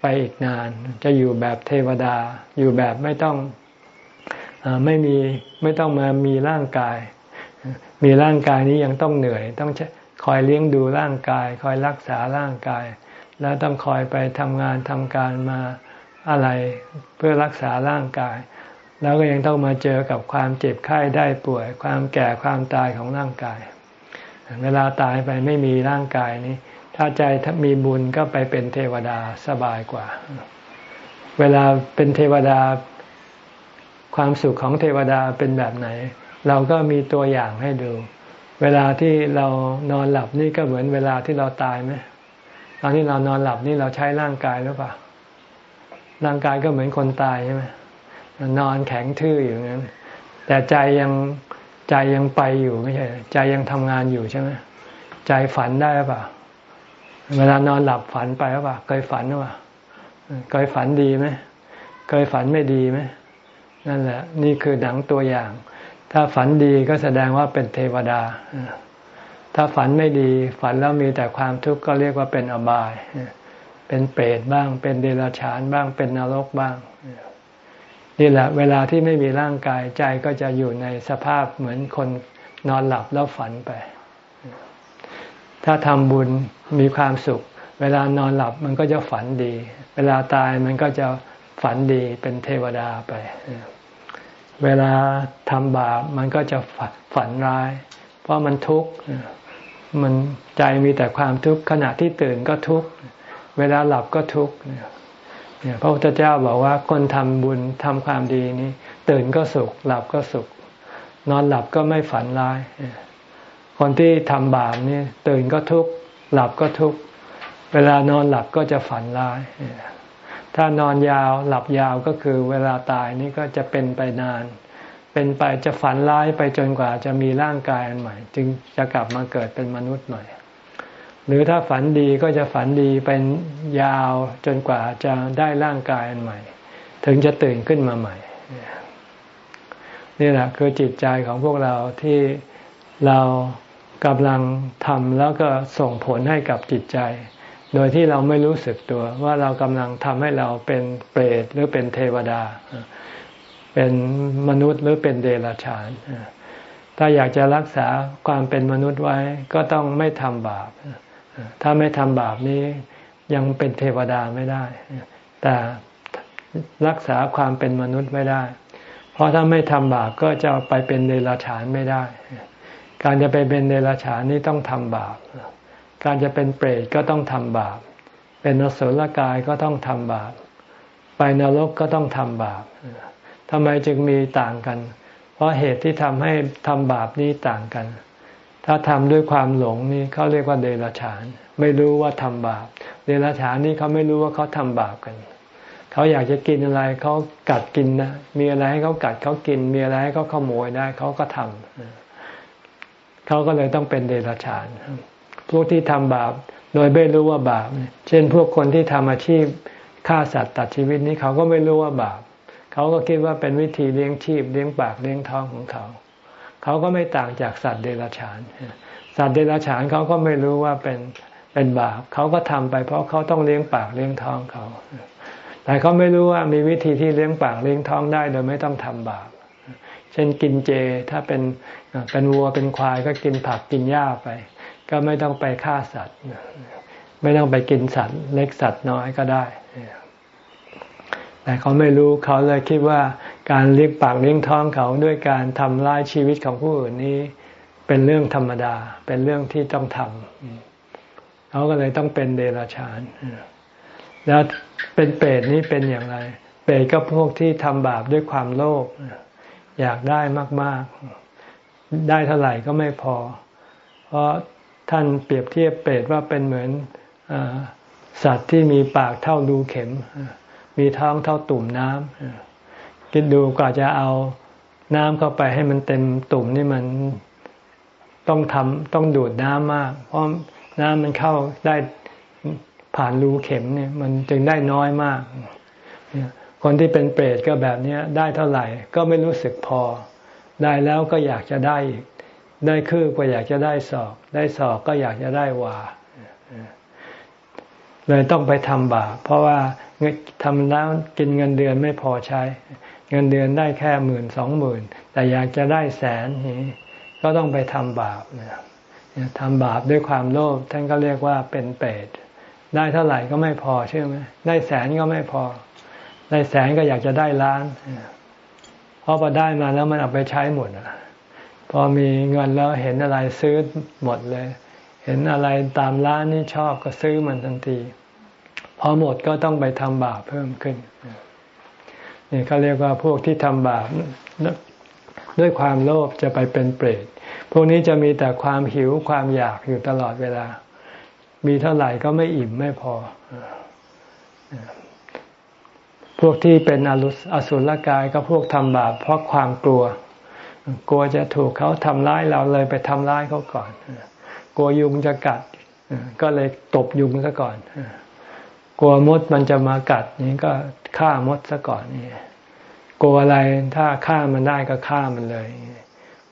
ไปอีกนาน จะอยู่แบบเทวดา อยู่แบบไม่ต้องอไม่มีไม่ต้องมามีร่างกาย มีร่างกายนี้ยังต้องเหนื่อย ต้องคอยเลี้ยงดูร่างกาย คอยรักษาร่างกาย แล้วต้องคอยไปทำงานทำการมาอะไรเพื่อรักษาร่างกาย แล้วก็ยังต้องมาเจอกับความเจ็บไข้ได้ป่วย ความแก่ความตายของร่างกาย เวลาตายไปไม่มีร่างกายนี้ ถ้าใจมีบุญก็ไปเป็นเทวดาสบายกว่า เวลาเป็นเทวดา ความสุขของเทวดาเป็นแบบไหน เราก็มีตัวอย่างให้ดู เวลาที่เรานอนหลับนี่ก็เหมือนเวลาที่เราตายไหมตอนที่เรานอนหลับนี่เราใช้ร่างกายหรือเปล่าร่างกายก็เหมือนคนตายใช่ไหม นอนแข็งทื่ออยู่งั้น แต่ใจยังใจยังไปอยู่ไม่ใช่ใจยังทำงานอยู่ใช่ไหมใจฝันได้หรือเปล่าเวลานอนหลับฝันไปหรือเปล่าเคยฝันหรือเปล่าเคยฝันดีไหมเคยฝันไม่ดีไหมนั่นแหละ นี่คือหนังตัวอย่าง ถ้าฝันดีก็แสดงว่าเป็นเทวดา ถ้าฝันไม่ดี ฝันแล้วมีแต่ความทุกข์ก็เรียกว่าเป็นอบาย เป็นเปรตบ้าง เป็นเดรัจฉานบ้างเป็นนรกบ้าง นี่แหละเวลาที่ไม่มีร่างกายใจก็จะอยู่ในสภาพเหมือนคนนอนหลับแล้วฝันไป ถ้าทำบุญมีความสุข เวลานอนหลับมันก็จะฝันดี เวลาตายมันก็จะฝันดีเป็นเทวดาไป เวลาทำบาปมันก็จะฝันร้าย เพราะมันทุกข์มันใจมีแต่ความทุกข์ขณะที่ตื่นก็ทุกข์เวลาหลับก็ทุกข์ เนี่ยพระพุทธเจ้าบอกว่าคนทำบุญทำความดีนี้ตื่นก็สุข หลับก็สุข นอนหลับก็ไม่ฝันร้าย คนที่ทำบาปนี่ตื่นก็ทุกข์หลับก็ทุกข์เวลานอนหลับก็จะฝันร้าย ถ้านอนยาวหลับยาวก็คือเวลาตายนี่ก็จะเป็นไปนาน เป็นไปจะฝันร้ายไปจนกว่าจะมีร่างกายอันใหม่ จึงจะกลับมาเกิดเป็นมนุษย์ใหม่ หรือถ้าฝันดีก็จะฝันดีเป็นยาวจนกว่าจะได้ร่างกายอันใหม่ ถึงจะตื่นขึ้นมาใหม่ นี่แหละคือจิตใจของพวกเราที่เรากำลังทำแล้วก็ส่งผลให้กับจิตใจ โดยที่เราไม่รู้สึกตัวว่าเรากำลังทำให้เราเป็นเปรตหรือเป็นเทวดา เป็นมนุษย์หรือเป็นเดรัจฉาน ถ้าอยากจะรักษาความเป็นมนุษย์ไว้ก็ต้องไม่ทำบาป ถ้าไม่ทำบาปนี้ยังเป็นเทวดาไม่ได้ แต่รักษาความเป็นมนุษย์ไม่ได้ เพราะถ้าไม่ทำบาปก็จะไปเป็นเดรัจฉานไม่ได้ การจะไปเป็นเดรัจฉานนี่ต้องทำบาป การจะเป็นเปรตก็ต้องทำบาป เป็นนสุลกายก็ต้องทำบาป ไปนรกก็ต้องทำบาปทำไมจึงมีต่างกัน เพราะเหตุที่ทำให้ทำบาปนี้ต่างกัน ถ้าทำด้วยความหลงนี่เขาเรียกว่าเดรัจฉาน ไม่รู้ว่าทำบาป เดรัจฉานนี่เขาไม่รู้ว่าเขาทำบาปกัน เขาอยากจะกินอะไรเขากัดกินนะ มีอะไรให้เขากัดเขากิน มีอะไรให้เขาขโมยได้เขาก็ทำเขาก็เลยต้องเป็นเดรัจฉาน พวกที่ทำบาป โดยไม่รู้ว่าบาป เช่นพวกคนที่ทำอาชีพฆ่าสัตว์ตัดชีวิตนี้เขาก็ไม่รู้ว่าบาป เขาก็คิดว่าเป็นวิธีเลี้ยงชีพเลี้ยงปากเลี้ยงท้องของเขา เขาก็ไม่ต่างจากสัตว์เดรัจฉาน สัตว์เดรัจฉานเขาก็ไม่รู้ว่าเป็นเป็นบาปเขาก็ทำไปเพราะเขาต้องเลี้ยงปากเลี้ยงท้องเขา แต่เขาไม่รู้ว่ามีวิธีที่เลี้ยงปากเลี้ยงท้องได้โดยไม่ต้องทำบาป เช่นกินเจถ้าเป็นเป็นวัวเป็นควายก็กินผักกินหญ้าไป ก็ไม่ต้องไปฆ่าสัตว์ ไม่ต้องไปกินสัตว์ เล็กสัตว์น้อยก็ได้ แต่เขาไม่รู้เขาเลยคิดว่าการเลี้ยงปากเลี้ยงท้องเขาด้วยการทำร้ายชีวิตของผู้อื่นนี้ เป็นเรื่องธรรมดา เป็นเรื่องที่ต้องทำเขาก็เลยต้องเป็นเดรัจฉานแล้วเป็นเปรตนี้เป็นอย่างไร เปรตก็พวกที่ทำบาปด้วยความโลภอยากได้มาก ๆ ได้เท่าไหร่ก็ไม่พอ เพราะท่านเปรียบเทียบเปรตว่าเป็นเหมือนอสัตว์ที่มีปากเท่ารูเข็ม มีท้องเท่าตุ่มน้ำคิดดูกว่าจะเอาน้ำเข้าไปให้มันเต็มตุ่มนี่มันต้องทำต้องดูดน้ำมาก เพราะน้ำมันเข้าได้ผ่านรูเข็มเนี่ย มันจึงได้น้อยมาก คนที่เป็นเปรตก็แบบนี้ได้เท่าไหร่ ก็ไม่รู้สึกพอ ได้แล้วก็อยากจะได้อีกได้คืบก็อยากจะได้ศอก ได้ศอกก็อยากจะได้วา เลยต้องไปทำบาปเพราะว่าทำแล้วกินเงินเดือนไม่พอใช้ เงินเดือนได้แค่หมื่นสองหมื่นแต่อยากจะได้แสนนี้ก็ต้องไปทำบาปทำบาปด้วยความโลภท่านก็เรียกว่าเป็นเปรตได้เท่าไหร่ก็ไม่พอเชื่อไหมได้แสนก็ไม่พอ ได้แสนก็อยากจะได้ล้านเพราะพอได้มาแล้วมันเอาไปใช้หมดอะพอมีเงินแล้วเห็นอะไรซื้อหมดเลย เห็นอะไรตามร้านนี่ชอบก็ซื้อมันทันที พอหมดก็ต้องไปทำบาปเพิ่มขึ้นนี่เขาเรียกว่าพวกที่ทำบาปด้วยความโลภจะไปเป็นเปรต พวกนี้จะมีแต่ความหิวความอยากอยู่ตลอดเวลา มีเท่าไหร่ก็ไม่อิ่มไม่พอ พวกที่เป็นอรุษอสุรกายก็พวกทำบาปเพราะความกลัว กลัวจะถูกเขาทำร้ายเราเลยไปทำร้ายเขาก่อน กลัวยุงจะกัดก็เลยตบยุงซะก่อนกลัวมดมันจะมากัดนี่ก็ฆ่ามดซะก่อนนี่กลัวอะไรถ้าฆ่ามันได้ก็ฆ่ามันเลย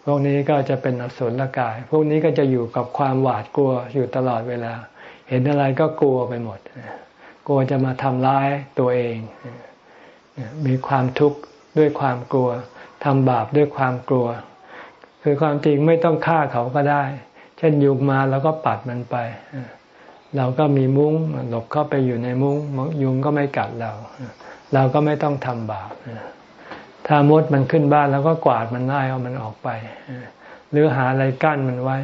พวกนี้ก็จะเป็นอสุรกาย พวกนี้ก็จะอยู่กับความหวาดกลัวอยู่ตลอดเวลา เห็นอะไรก็กลัวไปหมด กลัวจะมาทำร้ายตัวเอง มีความทุกข์ด้วยความกลัวทำบาปด้วยความกลัว คือความจริงไม่ต้องฆ่าเขาก็ได้ เช่นยุงมาแล้วก็ปัดมันไป เราก็มีมุ้งหลบเข้าไปอยู่ในมุ้ง ยุงก็ไม่กัดเรา เราก็ไม่ต้องทำบาปถ้ามดมันขึ้นบ้านแล้วก็กวาดมันไล่เอามันออกไป หรือหาอะไรกั้นมันไว้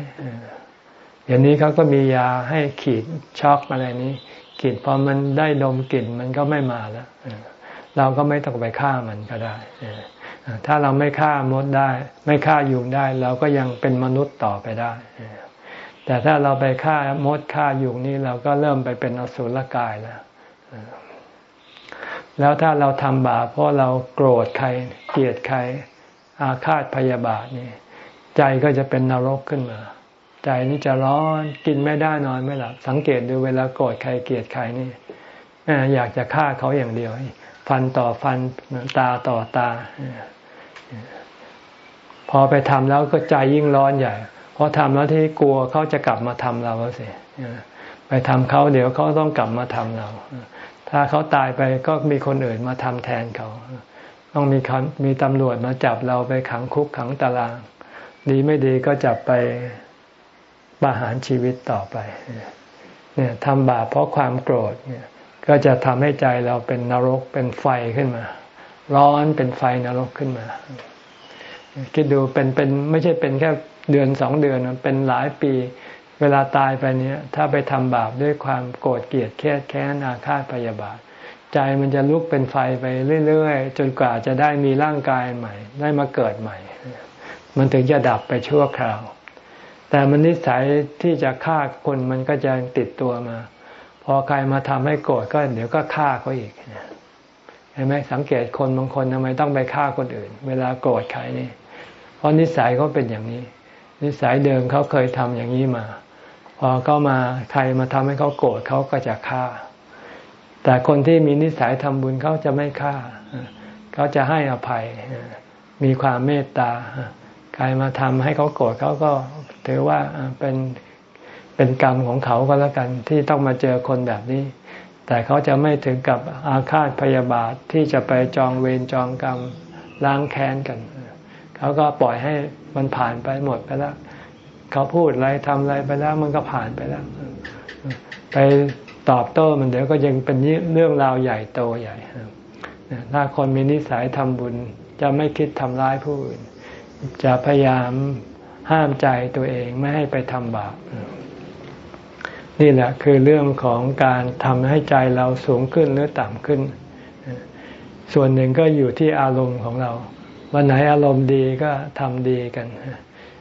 อย่างนี้เขาก็มียาให้ขีดช็อกอะไรนี้ ขีดพอมันได้ดมกลิ่นมันก็ไม่มาแล้วเราก็ไม่ต้องไปฆ่ามันก็ได้ถ้าเราไม่ฆ่ามดได้ ไม่ฆ่ายุงได้ เราก็ยังเป็นมนุษย์ต่อไปได้ แต่ถ้าเราไปฆ่ามดฆ่ายุงนี่เราก็เริ่มไปเป็นอสุรกายแล้วแล้วถ้าเราทำบาปเพราะเราโกรธใครเกลียดใคร อาฆาตพยาบาทนี่ใจก็จะเป็นนรกขึ้นมา ใจนี่จะร้อนกินไม่ได้นอนไม่หลับสังเกตดูเวลาโกรธใครเกลียดใครนี่อยากจะฆ่าเขาอย่างเดียว ฟันต่อฟันตาต่อตา พอไปทำแล้วก็ใจยิ่งร้อนใหญ่ พอทำแล้วที่กลัวเขาจะกลับมาทำเราสิไปทำเขาเดี๋ยวเขาต้องกลับมาทำเรา ถ้าเขาตายไปก็มีคนอื่นมาทำแทนเขา ต้องมีมีตำรวจมาจับเราไปขังคุกขังตาราง ดีไม่ดีก็จับไปประหารชีวิตต่อไป เนี่ยทำบาปเพราะความโกรธเนี่ย ก็จะทำให้ใจเราเป็นนรกเป็นไฟขึ้นมา ร้อนเป็นไฟนรกขึ้นมา คิดดูเป็นเป็นไม่ใช่เป็นแค่ เดือนสองเดือนเป็นหลายปี เวลาตายไปเนี้ยถ้าไปทำบาปด้วยความโกรธเกลียดแค้นแค้นอาฆาตพยาบาท ใจมันจะลุกเป็นไฟไปเรื่อยๆ จนกว่าจะได้มีร่างกายใหม่ ได้มาเกิดใหม่ มันถึงจะดับไปชั่วคราว แต่มันนิสัยที่จะฆ่าคนมันก็จะติดตัวมา พอใครมาทำให้โกรธก็เดี๋ยวก็ฆ่าเขาอีกเห็นไหมสังเกตคนบางคนทำไมต้องไปฆ่าคนอื่น เวลาโกรธใครนี่เพราะนิสัยเขาเป็นอย่างนี้ นิสัยเดิมเขาเคยทำอย่างนี้มา พอเขามาใครมาทำให้เขาโกรธเขาก็จะฆ่า แต่คนที่มีนิสัยทำบุญเขาจะไม่ฆ่าเขาจะให้อภัย มีความเมตตา ใครมาทำให้เขาโกรธเขาก็ถือว่าเป็นเป็นกรรมของเขาก็แล้วกันที่ต้องมาเจอคนแบบนี้ แต่เขาจะไม่ถึงกับอาฆาตพยาบาทที่จะไปจองเวรจองกรรมล้างแค้นกัน เขาก็ปล่อยให้ มันผ่านไปหมดไปแล้ว เขาพูดอะไรทำอะไรไปแล้ว มันก็ผ่านไปแล้ว ไปตอบโต้มันเดี๋ยวก็ยังเป็นเรื่องราวใหญ่โตใหญ่ถ้าคนมีนิสัยทำบุญ จะไม่คิดทำร้ายผู้อื่น จะพยายามห้ามใจตัวเองไม่ให้ไปทำบาปนี่แหละคือเรื่องของการทำให้ใจเราสูงขึ้นหรือต่ำขึ้น ส่วนหนึ่งก็อยู่ที่อารมณ์ของเรา วันไหนอารมณ์ดีก็ทำดีกัน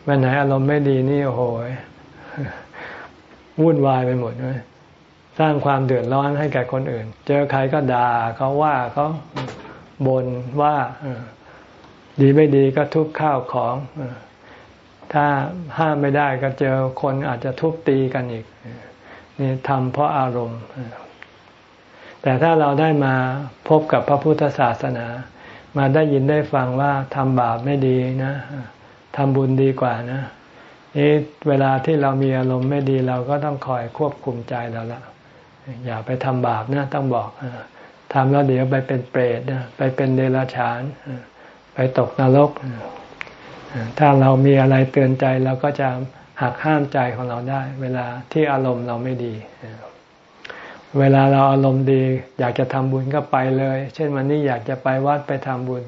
วันไหนอารมณ์ไม่ดีนี่โอ้โหวุ่นวายไปหมดเลยสร้างความเดือดร้อนให้แก่คนอื่น เจอใครก็ด่าเขาว่าเขาบ่นว่าดีไม่ดีก็ทุบข้าวของถ้าห้ามไม่ได้ก็เจอคนอาจจะทุบตีกันอีกนี่ทำเพราะอารมณ์ แต่ถ้าเราได้มาพบกับพระพุทธศาสนา มาได้ยินได้ฟังว่าทำบาปไม่ดีนะทำบุญดีกว่านะนี่เวลาที่เรามีอารมณ์ไม่ดีเราก็ต้องคอยควบคุมใจเราละอย่าไปทำบาปนะต้องบอกทำแล้วเดี๋ยวไปเป็นเปรตนะไปเป็นเดรัจฉานไปตกนรก ถ้าเรามีอะไรเตือนใจเราก็จะหักห้ามใจของเราได้ เวลาที่อารมณ์เราไม่ดี เวลาเราอารมณ์ดี อยากจะทำบุญก็ไปเลย เช่นวันนี้อยากจะไปวัดไปทำบุญ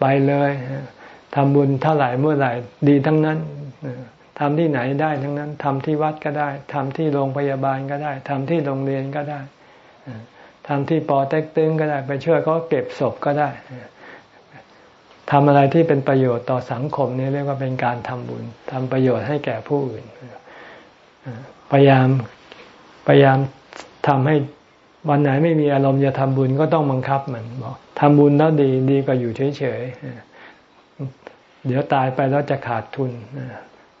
ไปเลยทำบุญเท่าไหร่เมื่อไหร่ดีทั้งนั้นทำที่ไหนได้ทั้งนั้นทำที่วัดก็ได้ทำที่โรงพยาบาลก็ได้ทำที่โรงเรียนก็ได้ทำที่ปอเต็กตึงก็ได้ ไปช่วยเขาเก็บศพก็ได้ทำอะไรที่เป็นประโยชน์ต่อสังคมนี่เรียกว่าเป็นการทำบุญทำประโยชน์ให้แก่ผู้อื่น พยายามพยายาม ทำให้วันไหนไม่มีอารมณ์จะทำบุญก็ต้องบังคับมันบอกทำบุญแล้วดีดีกว่าอยู่เฉยๆเดี๋ยวตายไปแล้วจะขาดทุน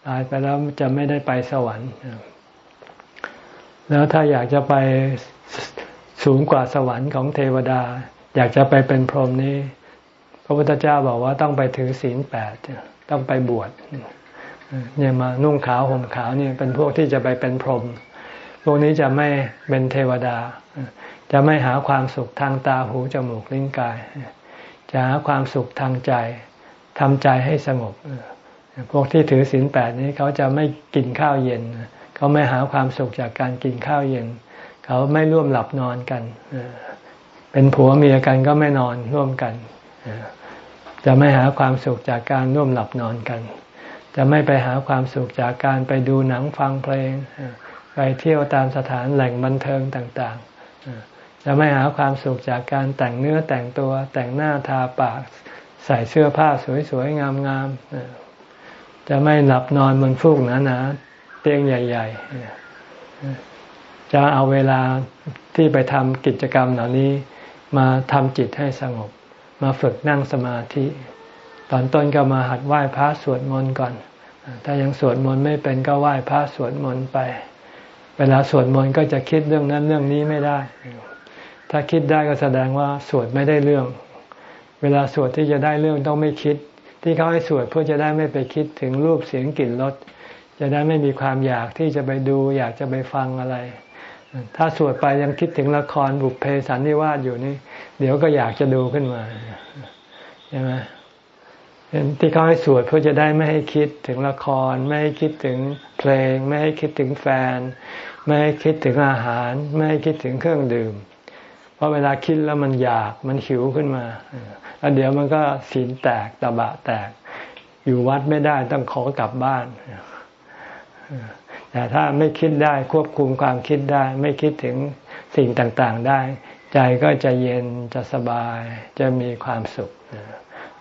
ตายไปแล้วจะไม่ได้ไปสวรรค์แล้วถ้าอยากจะไปสูงกว่าสวรรค์ของเทวดา อยากจะไปเป็นพรหมนี้ พระพุทธเจ้าบอกว่าต้องไปถือศีลแปดต้องไปบวชเนี่ยมานุ่งขาวห่มขาวนี่เป็นพวกที่จะไปเป็นพรหม พวกนี้จะไม่เป็นเทวดา จะไม่หาความสุขทางตาหูจมูกลิ้นกาย จะหาความสุขทางใจทำใจให้สงบ พวกที่ถือศีลแปดนี้เขาจะไม่กินข้าวเย็น เขาไม่หาความสุขจากการกินข้าวเย็น เขาไม่ร่วมหลับนอนกัน เป็นผัวเมียกันก็ไม่นอนร่วมกัน จะไม่หาความสุขจากการร่วมหลับนอนกัน จะไม่ไปหาความสุขจากการไปดูหนังฟังเพลง ไปเที่ยวตามสถานแหล่งบันเทิงต่างๆ จะไม่หาความสุขจากการแต่งเนื้อแต่งตัวแต่งหน้าทาปาก ใส่เสื้อผ้าสวยๆ งามๆ จะไม่หลับนอนบนฟูกหนาๆ เตียงใหญ่ๆ จะเอาเวลาที่ไปทำกิจกรรมเหล่านี้มาทำจิตให้สงบ มาฝึกนั่งสมาธิ ตอนต้นก็มาหัดไหว้พระสวดมนต์ก่อน ถ้ายังสวดมนต์ไม่เป็นก็ไหว้พระสวดมนต์ไป เวลาสวดมนต์ก็จะคิดเรื่องนั้นเรื่องนี้ไม่ได้ ถ้าคิดได้ก็แสดงว่าสวดไม่ได้เรื่อง เวลาสวดที่จะได้เรื่องต้องไม่คิด ที่เขาให้สวดเพื่อจะได้ไม่ไปคิดถึงรูปเสียงกลิ่นรสจะได้ไม่มีความอยากที่จะไปดู อยากจะไปฟังอะไร ถ้าสวดไปยังคิดถึงละครบุพเพสันนิวาสอยู่นี่ เดี๋ยวก็อยากจะดูขึ้นมาใช่ไหม ที่เขาให้สวดเพื่อจะได้ไม่ให้คิดถึงละคร ไม่ให้คิดถึงเพลง ไม่ให้คิดถึงแฟน ไม่ให้คิดถึงอาหาร ไม่ให้คิดถึงเครื่องดื่ม เพราะเวลาคิดแล้วมันอยากมันหิวขึ้นมาแล้วเดี๋ยวมันก็ศีลแตกตะบะแตก อยู่วัดไม่ได้ต้องขอกลับบ้านแต่ถ้าไม่คิดได้ควบคุมความคิดได้ ไม่คิดถึงสิ่งต่างๆได้ ใจก็จะเย็นจะสบายจะมีความสุข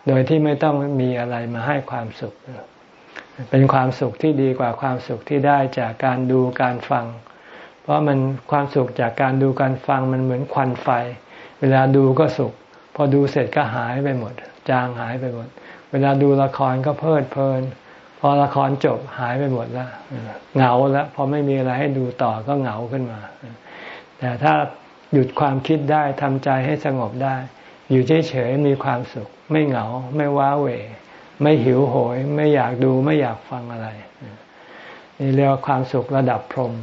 โดยที่ไม่ต้องมีอะไรมาให้ความสุข เป็นความสุขที่ดีกว่าความสุขที่ได้จากการดูการฟัง เพราะมันความสุขจากการดูการฟังมันเหมือนควันไฟ เวลาดูก็สุข พอดูเสร็จก็หายไปหมด จางหายไปหมด เวลาดูละครก็เพลิดเพลิน พอละครจบหายไปหมดแล้วเหงาแล้วพอไม่มีอะไรให้ดูต่อก็เหงาขึ้นมา แต่ถ้าหยุดความคิดได้ทำใจให้สงบได้ อยู่เฉยๆมีความสุข ไม่เหงา ไม่ว้าเหวไม่หิวโหย ไม่อยากดูไม่อยากฟังอะไร นี่เรียกว่าความสุขระดับพรหม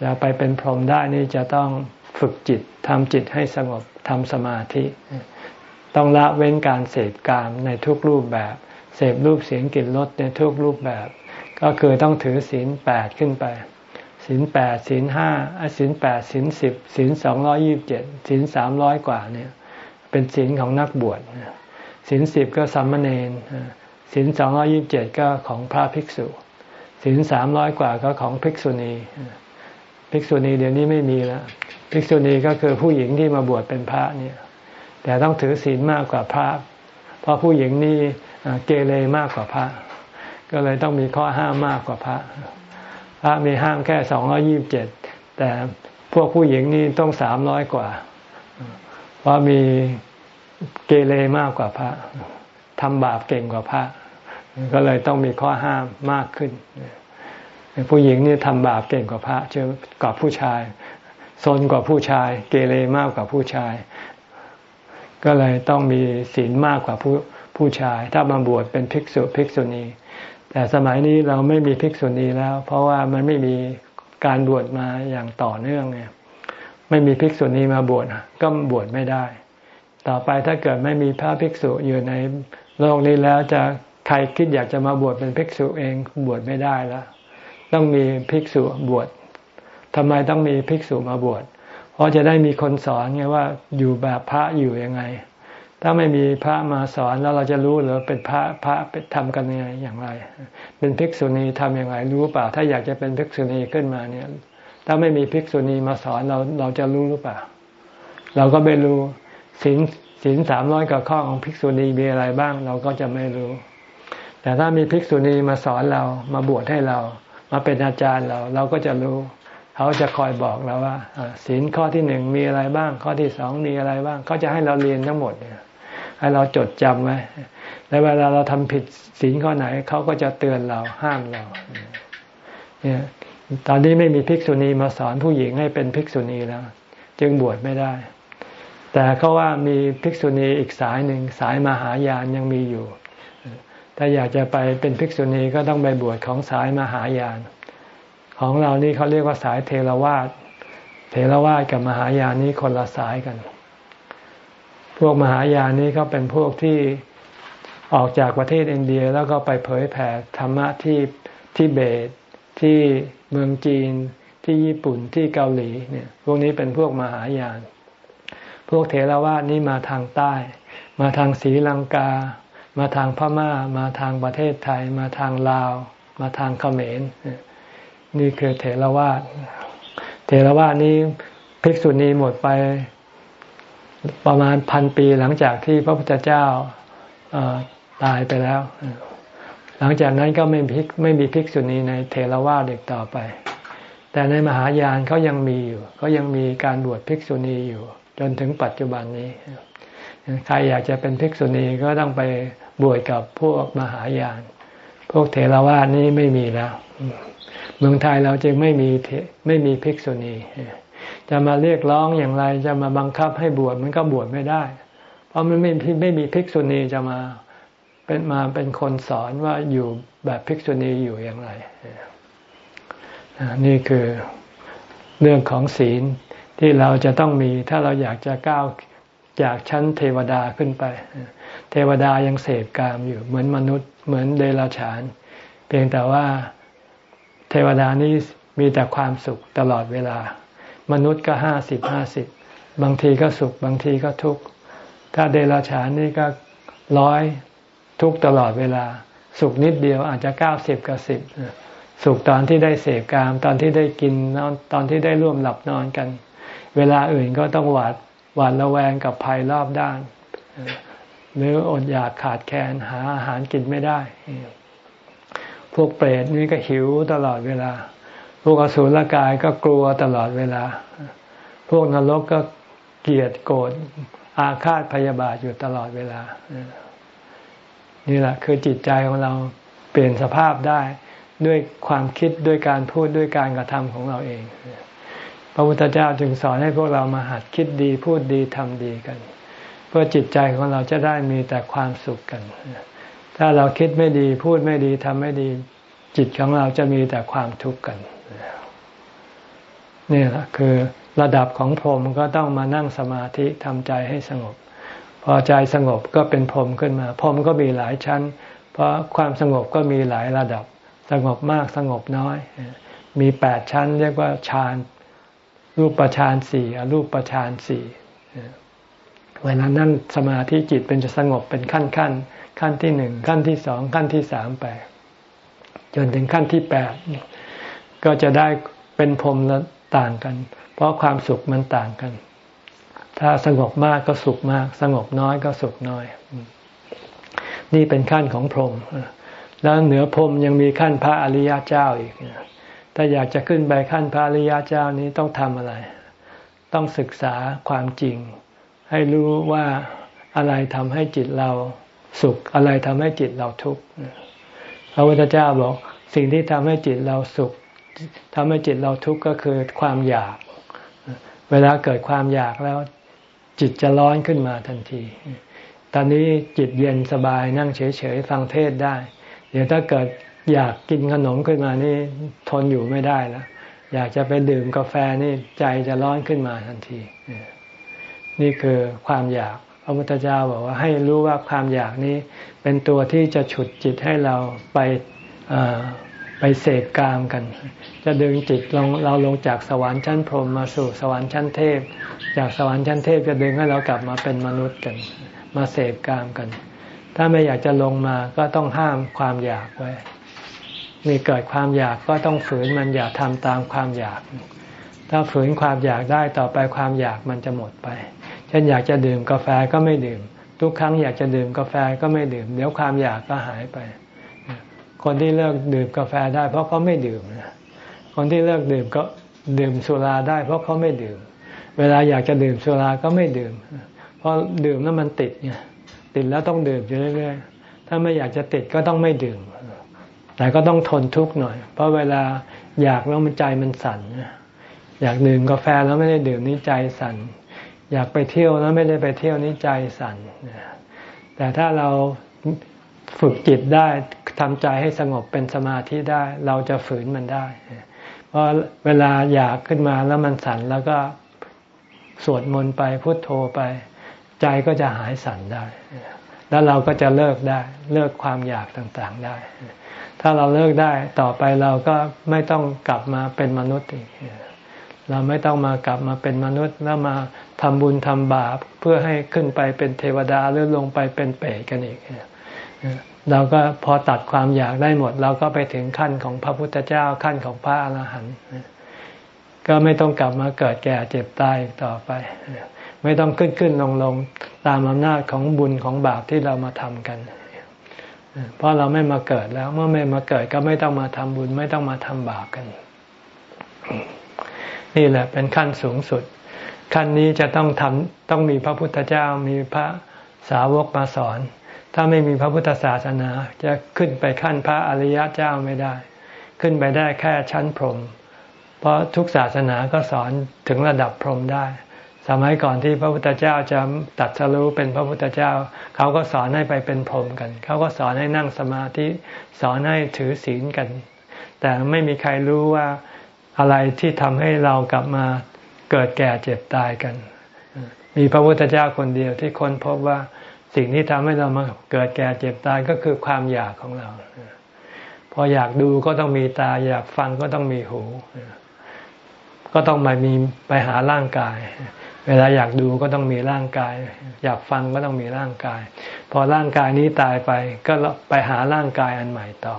จะไปเป็นพรหมได้นี่จะต้องฝึกจิตทำจิตให้สงบทำสมาธิ ต้องละเว้นการเสพกามในทุกรูปแบบ เสพรูปเสียงกลิ่นรสในทุกรูปแบบ ก็คือต้องถือศีลแปดขึ้นไปศีลแปดศีลห้าศีลแปดศีลสิบศีลสองร้อยี่บเจ็ดศีลสามร้อยกว่าเนี่ย เป็นศีลของนักบวชศีลสิบก็สัมมาเนนศีลสองร้อยิบเจ็ดก็ของพระภิกษุศีลสามร้อยกว่าก็ของภิกษุณีภิกษุณีเดี๋ยวนี้ไม่มีแล้วภิกษุณีก็คือผู้หญิงที่มาบวชเป็นพระเนี่ย แต่ต้องถือศีลมากกว่าพระ เพราะผู้หญิงนี่เกเรมากกว่าพระ ก็เลยต้องมีข้อห้ามมากกว่าพระ พระมีห้ามแค่สองร้อยี่บเจ็ดแต่พวกผู้หญิงนี่ต้องสามร้อยกว่า เพราะมีเกเรมากกว่าพระทำบาปเก่งกว่าพระ ก็เลยต้องมีข้อห้ามมากขึ้น ผู้หญิงนี่ทำบาปเก่งกว่าพระเชื่อกว่าผู้ชายซนกว่าผู้ชาย เกเรมากกว่าผู้ชาย ก็เลยต้องมีศีลมากกว่าผู้ผู้ชาย ถ้ามาบวชเป็นภิกษุภิกษุณีแต่สมัยนี้เราไม่มีภิกษุณีแล้ว เพราะว่ามันไม่มีการบวชมาอย่างต่อเนื่องเนี่ย ไม่มีภิกษุณีมาบวชก็บวชไม่ได้ ต่อไปถ้าเกิดไม่มีพระภิกษุอยู่ในโลกนี้แล้วจะใครคิดอยากจะมาบวชเป็นภิกษุเองบวชไม่ได้แล้ว ต้องมีภิกษุบวชทำไมต้องมีภิกษุมาบวชเพราะจะได้มีคนสอนไงว่าอยู่แบบพระอยู่ยังไง ถ้าไม่มีพระมาสอนแล้วเราจะรู้หรือเป็นพระพระเป็นทำกันยังไงอย่างไร เป็นภิกษุณีทำอย่างไรรู้เปล่า ถ้าอยากจะเป็นภิกษุณีขึ้นมาเนี่ย ถ้าไม่มีภิกษุณีมาสอนเราเราจะรู้หรือเปล่า เราก็ไม่รู้ศีลศีลสามร้อยกับข้อของภิกษุณีมีอะไรบ้าง เราก็จะไม่รู้ แต่ถ้ามีภิกษุณีมาสอนเรามาบวชให้เรา มาเป็นอาจารย์เรา เราก็จะรู้ เขาจะคอยบอกเราว่าศีลข้อที่หนึ่งมีอะไรบ้าง ข้อที่สองมีอะไรบ้างเขาจะให้เราเรียนทั้งหมดเนี่ยให้เราจดจำไว้แล้วเวลาเราทำผิดศีลข้อไหนเขาก็จะเตือนเราห้ามเรา เนี่ย ตอนนี้ไม่มีภิกษุณีมาสอนผู้หญิงให้เป็นภิกษุณีแล้ว จึงบวชไม่ได้ แต่เขาว่ามีภิกษุณีอีกสายหนึ่งสายมหายานยังมีอยู่ ถ้าอยากจะไปเป็นภิกษุณีก็ต้องไปบวชของสายมหายาน ของเรานี่เขาเรียกว่าสายเทรวาสเทรวาสกับมหายานนี้คนละสายกัน พวกมหายานนี้เขาเป็นพวกที่ออกจากประเทศอินเดียแล้วก็ไปเผยแผ่ธรรมะที่ที่เบตที่ เมืองจีนที่ญี่ปุ่นที่เกาหลีเนี่ยพวกนี้เป็นพวกมหายาน พวกเถรวาทนี้มาทางใต้ มาทางศรีลังกา มาทางพม่า มาทางประเทศไทย มาทางลาว มาทางเขมร นี่คือเถรวาทเถรวาทนี้ภิกษุณีหมดไปประมาณพันปีหลังจากที่พระพุทธเจ้าตายไปแล้ว หลังจากนั้นก็ไม่พิกไม่มีภิกษุณีในเทรวาสอีกต่อไป แต่ในมหายานเขายังมีอยู่เขายังมีการบวชภิกษุณีอยู่ จนถึงปัจจุบันนี้ใครอยากจะเป็นภิกษุณีก็ต้องไปบวชกับพวกมหายาน พวกเถรวาทนี้ไม่มีแล้ว เมืองไทยเราจึงไม่มีไม่มีภิกษุณี จะมาเรียกร้องอย่างไรจะมาบังคับให้บวชมันก็บวชไม่ได้ เพราะมันไม่ไม่มีภิกษุณีจะมา เป็นมาเป็นคนสอนว่าอยู่แบบภิกษุณีอยู่อย่างไร นี่คือเรื่องของศีลที่เราจะต้องมีถ้าเราอยากจะก้าวจากชั้นเทวดาขึ้นไป เทวดายังเสพกามอยู่เหมือนมนุษย์ เหมือนเดรัจฉาน เพียงแต่ว่าเทวดานี้มีแต่ความสุขตลอดเวลา มนุษย์ก็ห้าสิบห้าสิบบางทีก็สุข บางทีก็ทุกข์ ถ้าเดรัจฉานนี่ก็ร้อย ทุกตลอดเวลา สุขนิดเดียวอาจจะเก้าสิบกับสิบสุขตอนที่ได้เสพกาม ตอนที่ได้กินตอนที่ได้ร่วมหลับนอนกัน เวลาอื่นก็ต้องหวาดหวาดระแวงกับภัยรอบด้าน หรืออดอยากขาดแคลนหาอาหารกินไม่ได้ พวกเปรตนี่ก็หิวตลอดเวลา พวกอสุรกายก็กลัวตลอดเวลา พวกนรกก็เกลียดโกรธอาฆาตพยาบาทอยู่ตลอดเวลา นี่แหละคือจิตใจของเราเปลี่ยนสภาพได้ด้วยความคิดด้วยการพูดด้วยการกระทำของเราเอง พระพุทธเจ้าจึงสอนให้พวกเรามาหัดคิดดีพูดดีทำดีกัน เพื่อจิตใจของเราจะได้มีแต่ความสุขกัน ถ้าเราคิดไม่ดีพูดไม่ดีทำไม่ดี จิตของเราจะมีแต่ความทุกข์กันนี่แหละคือระดับของพรหมก็ต้องมานั่งสมาธิทำใจให้สงบ พอใจสงบก็เป็นพรมขึ้นมา พรมก็มีหลายชั้น เพราะความสงบก็มีหลายระดับ สงบมากสงบน้อย มีแปดชั้น เรียกว่าฌาน รูปฌานสี่อรูปฌานสี่เวลานั่งสมาธิจิตเป็นจะสงบเป็นขั้นขั้นขั้นที่หนึ่งขั้นที่สองขั้นที่สามไป จนถึงขั้นที่แปดก็จะได้เป็นพรมต่างกัน เพราะความสุขมันต่างกัน ถ้าสงบมากก็สุขมาก สงบน้อยก็สุขน้อย นี่เป็นขั้นของพรหมแล้วเหนือพรหมยังมีขั้นพระอริยเจ้าอีกถ้าอยากจะขึ้นไปขั้นพระอริยเจ้านี้ต้องทำอะไร ต้องศึกษาความจริง ให้รู้ว่าอะไรทำให้จิตเราสุขอะไรทำให้จิตเราทุกข์พระพุทธเจ้าบอกสิ่งที่ทำให้จิตเราสุขทำให้จิตเราทุกข์ก็คือความอยาก เวลาเกิดความอยากแล้ว จิตจะร้อนขึ้นมาทันที ตอนนี้จิตเย็นสบายนั่งเฉยๆฟังเทศได้ เดี๋ยวถ้าเกิดอยากกินขนมขึ้นมานี่ทนอยู่ไม่ได้แล้ว อยากจะไปดื่มกาแฟนี่ใจจะร้อนขึ้นมาทันที นี่คือความอยาก พระพุทธเจ้าบอกว่าให้รู้ว่าความอยากนี้เป็นตัวที่จะฉุดจิตให้เราไป ไปเสกกามกัน จะดึงจิตลงเราลงจากสวรรค์ชั้นพรหมมาสู่สวรรค์ชั้นเทพ จากสวรรค์ชั้นเทพจะดึงให้เรากลับมาเป็นมนุษย์กัน มาเสกกามกัน ถ้าไม่อยากจะลงมาก็ต้องห้ามความอยากไว้ มีเกิดความอยากก็ต้องฝืนมันอย่าทำตามความอยาก ถ้าฝืนความอยากได้ต่อไปความอยากมันจะหมดไป เช่นอยากจะดื่มกาแฟก็ไม่ดื่ม ทุกครั้งอยากจะดื่มกาแฟก็ไม่ดื่ม เดี๋ยวความอยากก็หายไป คนที่เลิกดื่มกาแฟได้ เพราะเขาไม่ดื่มนะคนที่เลิกดื่มก็ดื่มสุราได้ เพราะเขาไม่ดื่ม เวลาอยากจะดื่มสุราก็ไม่ดื่ม เพราะดื่มแล้วมันติดไงติดแล้วต้องดื่มอยู่เรื่อยๆถ้าไม่อยากจะติดก็ต้องไม่ดื่ม แต่ก็ต้องทนทุกข์หน่อย เพราะเวลาอยากแล้วมันใจมันสั่นอยากดื่มกาแฟแล้วไม่ได้ดื่มนี่ใจสั่นอยากไปเที่ยวแล้วไม่ได้ไปเที่ยวนี่ใจสั่นแต่ถ้าเรา ฝึกจิตได้ทำใจให้สงบเป็นสมาธิได้ เราจะฝืนมันได้ เพราะเวลาอยากขึ้นมาแล้วมันสั่นแล้วก็สวดมนต์ไปพุโทโธไป ใจก็จะหายสั่นได้ แล้วเราก็จะเลิกได้ เลิกความอยากต่างๆได้ ถ้าเราเลิกได้ต่อไปเราก็ไม่ต้องกลับมาเป็นมนุษย์อีกเราไม่ต้องมากลับมาเป็นมนุษย์แล้วมาทำบุญทำบาปเพื่อให้ขึ้นไปเป็นเทวดาหรือลงไปเป็นเปรตกันอีก เราก็พอตัดความอยากได้หมด เราก็ไปถึงขั้นของพระพุทธเจ้าขั้นของพระอรหันต์ก็ไม่ต้องกลับมาเกิดแก่เจ็บตายต่อไป ไม่ต้องขึ้นขึ้นลงลงตามอำนาจของบุญของบาปที่เรามาทำกัน เพราะเราไม่มาเกิดแล้วเมื่อไม่มาเกิดก็ไม่ต้องมาทำบุญ ไม่ต้องมาทำบาปกัน นี่แหละเป็นขั้นสูงสุด ขั้นนี้จะต้องทำต้องมีพระพุทธเจ้ามีพระสาวกมาสอน ถ้าไม่มีพระพุทธศาสนาจะขึ้นไปขั้นพระอริยเจ้าไม่ได้ ขึ้นไปได้แค่ชั้นพรหมเพราะทุกศาสนาก็สอนถึงระดับพรหมได้ สมัยก่อนที่พระพุทธเจ้าจะตัดสรู้เป็นพระพุทธเจ้า เขาก็สอนให้ไปเป็นพรหมกัน เขาก็สอนให้นั่งสมาธิสอนให้ถือศีลกัน แต่ไม่มีใครรู้ว่าอะไรที่ทำให้เรากลับมาเกิดแก่เจ็บตายกัน มีพระพุทธเจ้าคนเดียวที่ค้นพบว่า สิ่งที่ทำให้เรามาเกิดแก่เจ็บตายก็คือความอยากของเรา พออยากดูก็ต้องมีตา อยากฟังก็ต้องมีหู ก็ต้องมามีไปหาร่างกายเเวลาอยากดูก็ต้องมีร่างกาย อยากฟังก็ต้องมีร่างกาย พอร่างกายนี้ตายไป ก็ไปหาร่างกายอันใหม่ต่อ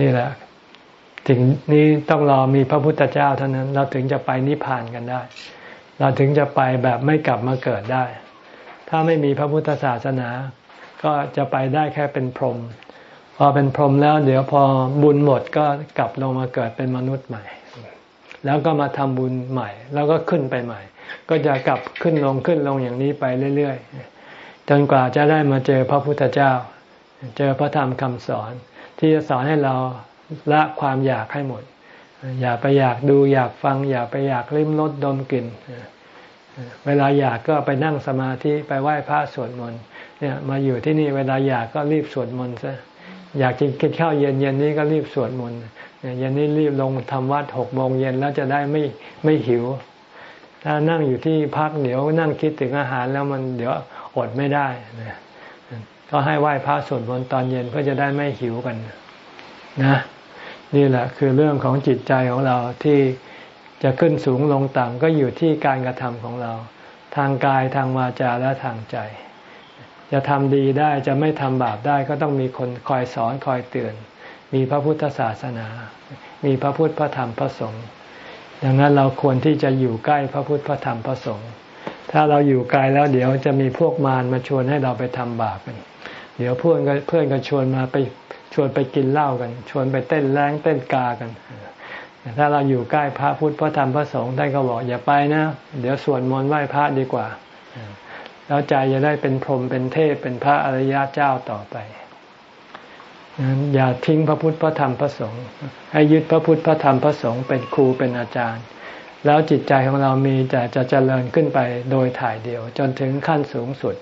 นี่แหละถึงนี้ต้องรอมีพระพุทธเจ้าเท่านั้น เราถึงจะไปนิพพานกันได้ เราถึงจะไปแบบไม่กลับมาเกิดได้ ถ้าไม่มีพระพุทธศาสนา ก็จะไปได้แค่เป็นพรหมพอเป็นพรหมแล้ว เดี๋ยวพอบุญหมดก็กลับลงมาเกิดเป็นมนุษย์ใหม่ แล้วก็มาทำบุญใหม่ แล้วก็ขึ้นไปใหม่ ก็จะกลับขึ้นลงขึ้นลงอย่างนี้ไปเรื่อยๆจนกว่าจะได้มาเจอพระพุทธเจ้า เจอพระธรรมคำสอน ที่จะสอนให้เราละความอยากให้หมด อย่าไปอยากดูอยากฟัง อย่าไปอยากลิ้มรสดมกลิ่น เวลาอยากก็ไปนั่งสมาธิไปไหว้พระสวดมนต์เนี่ยมาอยู่ที่นี่เวลาอยากก็รีบสวดมนต์ซะอยากกินกินข้าวเย็นเย็นนี้ก็รีบสวดมนต์เย็นนี้รีบลงทำวัดหกโมงเย็นแล้วจะได้ไม่ไม่หิว ถ้านั่งอยู่ที่พักเดี๋ยวนั่งคิดถึงอาหารแล้วมันเดี๋ยวอดไม่ได้นะก็ให้ไหว้พระสวดมนต์ตอนเย็นเพื่อจะได้ไม่หิวกันนะ นี่แหละคือเรื่องของจิตใจของเราที่ จะขึ้นสูงลงต่ำก็อยู่ที่การกระทำของเรา ทางกายทางวาจาและทางใจ จะทำดีได้จะไม่ทำบาปได้ก็ต้องมีคนคอยสอนคอยเตือน มีพระพุทธศาสนา มีพระพุทธพระธรรมพระสงฆ์ดังนั้นเราควรที่จะอยู่ใกล้พระพุทธพระธรรมพระสงฆ์ถ้าเราอยู่ไกลแล้วเดี๋ยวจะมีพวกมารมาชวนให้เราไปทำบาปกันเดี๋ยวเพื่อนก็เพื่อนก็ชวนมาไปชวนไปกินเหล้ากัน ชวนไปเต้นแรงเต้นกากัน ถ้าเราอยู่ใกล้พระพุทธพระธรรมพระสงฆ์ท่านก็บอกอย่าไปนะ เดี๋ยวสวดมนต์ไหว้พระดีกว่า แล้วใจจะได้เป็นพรหมเป็นเทพเป็นพระอริยเจ้าต่อไปอย่าทิ้งพระพุทธพระธรรมพระสงฆ์ให้ยึดพระพุทธพระธรรมพระสงฆ์เป็นครูเป็นอาจารย์ แล้วจิตใจของเรามีแต่จะเจริญขึ้นไปโดยถ่ายเดียว จนถึงขั้นสูงสุด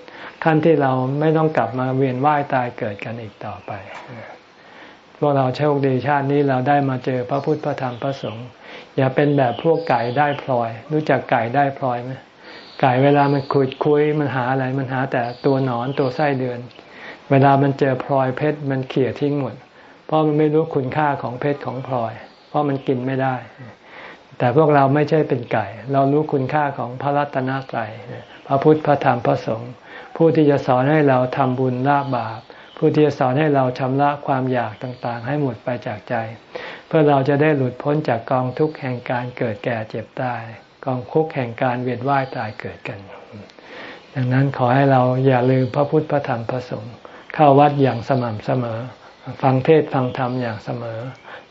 ขั้นที่เราไม่ต้องกลับมาเวียนว่ายตายเกิดกันอีกต่อไป พวกเราโชคดีชาตินี้เราได้มาเจอพระพุทธพระธรรมพระสงฆ์อย่าเป็นแบบพวกไก่ได้พลอย รู้จักไก่ได้พลอยไหมไก่เวลามันคุยคุยมันหาอะไรมันหาแต่ตัวหนอนตัวไส้เดือน เวลามันเจอพลอยเพชรมันเขี่ยทิ้งหมด เพราะมันไม่รู้คุณค่าของเพชรของพลอย เพราะมันกินไม่ได้ แต่พวกเราไม่ใช่เป็นไก่ เรารู้คุณค่าของพระรัตนตรัยพระพุทธพระธรรมพระสงฆ์ผู้ที่จะสอนให้เราทำบุญละบาป ผู้ที่จะสอนให้เราชำระความอยากต่างๆ ให้หมดไปจากใจ เพื่อเราจะได้หลุดพ้นจากกองทุกข์แห่งการเกิดแก่เจ็บตาย กองคุกแห่งการเวียนว่ายตายเกิดกัน ดังนั้นขอให้เราอย่าลืมพระพุทธพระธรรมพระสงฆ์เข้าวัดอย่างสม่ำเสมอ ฟังเทศฟังธรรมอย่างเสมอ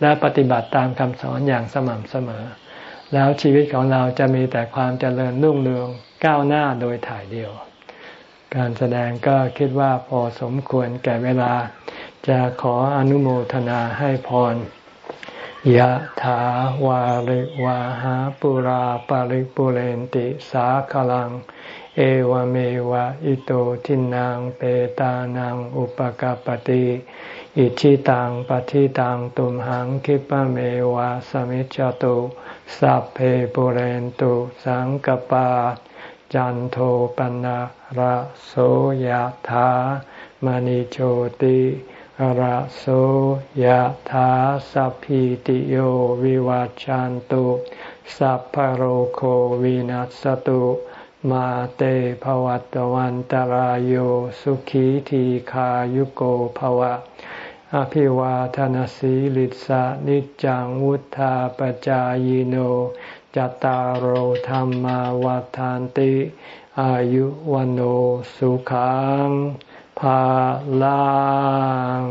และปฏิบัติตามคำสอนอย่างสม่ำเสมอ แล้วชีวิตของเราจะมีแต่ความเจริญรุ่งเรืองก้าวหน้าโดยถ่ายเดียว การแสดงก็คิดว่าพอสมควรแก่เวลา จะขออนุโมทนาให้พรยะถาวาริวาหาปุราปาริปุเรนติสาคลัง เอวเมวะอิโตทินังเปตานังอุปกาปติอิชิตังปฏิตังตุมหังคิปะเมวะสมิจจตุสัพเพปุเรนตุสังกปา จันโทปนะระโสยธามณิโชติระโสยธาสัพพิติโยวิวัจจันตุสัพพโรโควินัสตุมาเตภวัตวันตารโยสุขีทีขายุโกภวะ อภิวาทนสีลิสานิจังวุธาปจายโน จตารโหธรรมวาทานติ อายุวันโอสุขังภาลัง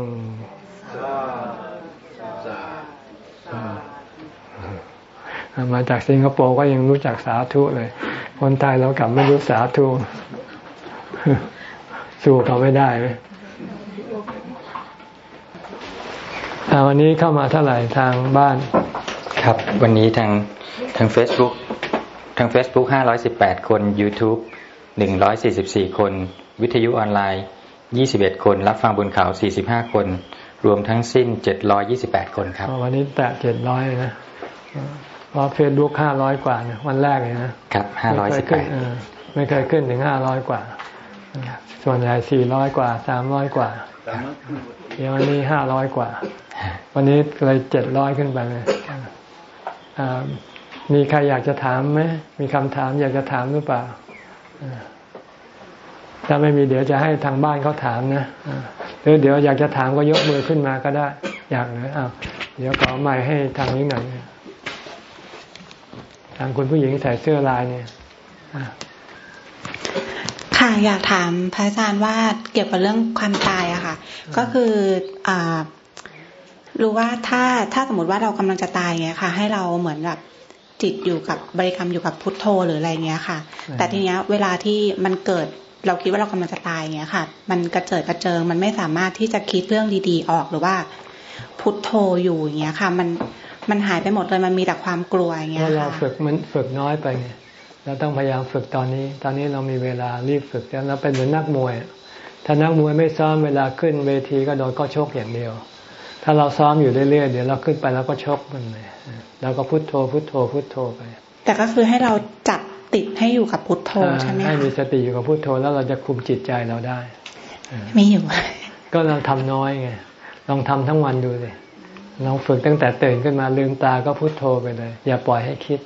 มาจากสิงคโปร์ก็ยังรู้จักสาธุเลย คนไทยเรากลับไม่รู้สาธุ สู้เขาไม่ได้ไหมวันนี้เข้ามาเท่าไหร่ทางบ้าน ครับ วันนี้ทาง ทาง Facebook ทาง Facebook 518 คน YouTube 144 คน วิทยุออนไลน์ 21 คน รับฟังบนเขา 45 คน รวมทั้งสิ้น 728 คนครับ วันนี้แตะ700 นะเพราะเฟซบุ๊ก500 กว่านะวันแรกเลยนะ ครับ518ไม่เคยขึ้นถึง 500 กว่า ส่วนใหญ่ 400 กว่า 300 กว่า เดี๋ยววันนี้ 500 กว่า วันนี้เลย700 ขึ้นไปเลย มีใครอยากจะถามไหมมีคำถามอยากจะถามหรือเปล่าถ้าไม่มีเดี๋ยวจะให้ทางบ้านเขาถามนะหรือเดี๋ยวอยากจะถามก็ยกมือขึ้นมาก็ได้ อยากเลยอ้าวเดี๋ยวขอไม้ให้ทางนี้หน่อยทางคุณผู้หญิงใส่เสื้อลายเนี่ยค่ะอยากถามพระอาจารย์ว่าเกี่ยวกับเรื่องความตายอะค่ะ ก็คืออ่ารู้ว่าถ้าถ้าสมมติว่าเรากำลังจะตายเงี้ยค่ะ ให้เราเหมือนแบบ จิตอยู่กับบริกรรมอยู่กับพุทโธหรืออะไรเงี้ยค่ะ แต่ทีเนี้ยเวลาที่มันเกิดเราคิดว่าเรากำลังจะตายเงี้ยค่ะ มันกระเจิดกระเจิง มันไม่สามารถที่จะคิดเรื่องดีๆออกหรือว่า พุทโธอยู่อย่างเงี้ยค่ะ มันมันหายไปหมดเลยมันมีแต่ความกลัวอย่างเงี้ยค่ะเราฝึกมันฝึกน้อยไปไงเราต้องพยายามฝึกตอนนี้ ตอนนี้เรามีเวลารีบฝึกแล้วเราเป็นเหมือนนักมวย ถ้านักมวยไม่ซ้อมเวลาขึ้นเวทีก็โดนก็ชกอย่างเดียว ถ้าเราซ้อมอยู่เรื่อยๆเดี๋ยวเราขึ้นไปแล้วก็ชกมันเลยเราก็พุโทโธพุโทโธพุโทโธไป แต่ก็คือให้เราจับติดให้อยู่กับพุทโธใช่ไหมให้มีสติอยู่กับพุทโธแล้วเราจะคุมจิตใจเราได้ไม่อยู่ ก็เราทำน้อยไงลองทำทั้งวันดูสิลองฝึกตั้งแต่ตื่นขึ้นมาลืมตาก็พุโทโธไปเลย อย่าปล่อยให้คิด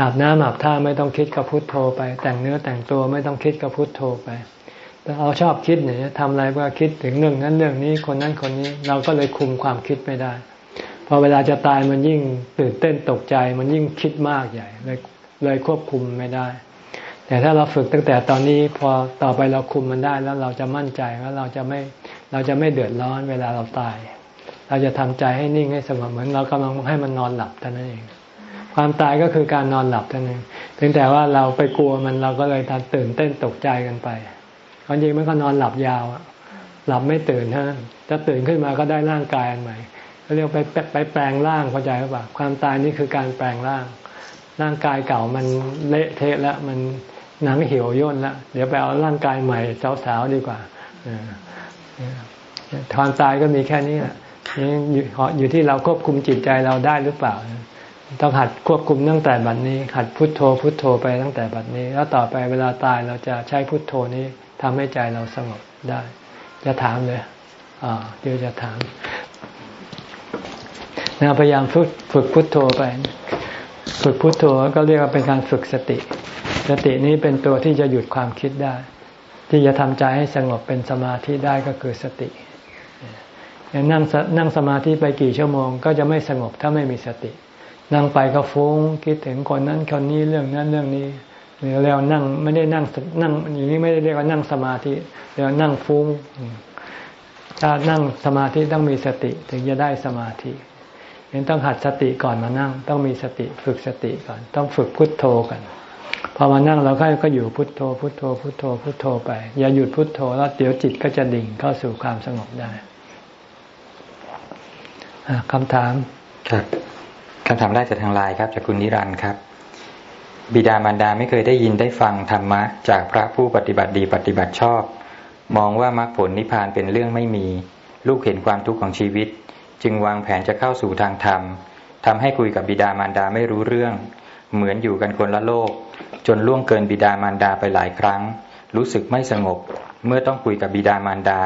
อาบน้ำอาบท่าไม่ต้องคิดก็พุโทโธไป แต่งเนื้อแต่งตัวไม่ต้องคิดก็พุโทโธไปแต่ เราชอบคิดเนี่ยทำอะไรก็คิดถึงเรื่องนั้นเรื่องนี้คนนั้นคนนี้เราก็เลยคุมความคิดไม่ได้ พอเวลาจะตายมันยิ่งตื่นเต้นตกใจ มันยิ่งคิดมากใหญ่เลยเลยควบคุมไม่ได้ แต่ถ้าเราฝึกตั้งแต่ตอนนี้พอต่อไปเราคุมมันได้แล้วเราจะมั่นใจว่าเราจะไม่เราจะไม่เดือดร้อนเวลาเราตาย เราจะทำใจให้นิ่งให้สงบเหมือนเรากำลังให้มันนอนหลับเท่านั้นเอง ความตายก็คือการนอนหลับเท่านั้นเพียงแต่ว่าเราไปกลัวมันเราก็เลยตื่นเต้นตกใจกันไป ความจริงมันก็นอนหลับยาวหลับไม่ตื่นฮะจะตื่นขึ้นมาก็ได้ร่างกายอันใหม่เขาเรียกไปไปแปลงร่างเข้าใจหรือเปล่าความตายนี่คือการแปลงร่าง ร่างกายเก่ามันเละเทะแล้วมันหนังเหี่ยวย่นแล้วเดี๋ยวไปเอาร่างกายใหม่สาวๆดีกว่าความตายก็มีแค่นี้แหละอยู่ที่เราควบคุมจิตใจเราได้หรือเปล่า ต้องหัดควบคุมตั้งแต่บัดนี้ หัดพุทโธพุทโธไปตั้งแต่บัดนี้ แล้วต่อไปเวลาตายเราจะใช้พุทโธนี้ ทำให้ใจเราสงบได้ จะถามเลยอ่าเดี๋ยวจะถามนะพยายามฝึกฝึกพุทโธไป ฝึกพุทโธก็เรียกว่าเป็นการฝึกสติ สตินี้เป็นตัวที่จะหยุดความคิดได้ ที่จะทำใจให้สงบเป็นสมาธิได้ก็คือสตินั่งนั่งสมาธิไปกี่ชั่วโมง ก็จะไม่สงบถ้าไม่มีสติ นั่งไปก็ฟุ้งคิดถึงคนนั้นคนนี้เรื่องนั้นเรื่องนี้ เรียกว่านั่งไม่ได้นั่งนั่งอย่างนี้ไม่ได้เรียกว่านั่งสมาธิเรียกว่านั่งฟุ้งถ้านั่งสมาธิต้องมีสติถึงจะได้สมาธิยังต้องหัดสติก่อนมานั่ง ต้องมีสติฝึกสติก่อน ต้องฝึกพุทโธกันพอมานั่งเราก็ก็อยู่พุทโธ พุทโธ พุทโธ พุทโธไป อย่าหยุดพุทโธแล้วเดี๋ยวจิตก็จะดิ่งเข้าสู่ความสงบได้คำถามครับคำถามแรกจากทางไลน์ครับจากคุณนิรันดร์ครับ บิดามารดาไม่เคยได้ยินได้ฟังธรรมะ จากพระผู้ปฏิบัติดีปฏิบัติชอบ มองว่ามรรคผลนิพพานเป็นเรื่องไม่มี ลูกเห็นความทุกข์ของชีวิต จึงวางแผนจะเข้าสู่ทางธรรมทำให้คุยกับบิดามารดาไม่รู้เรื่อง เหมือนอยู่กันคนละโลก จนล่วงเกินบิดามารดาไปหลายครั้ง รู้สึกไม่สงบ เมื่อต้องคุยกับบิดามารดา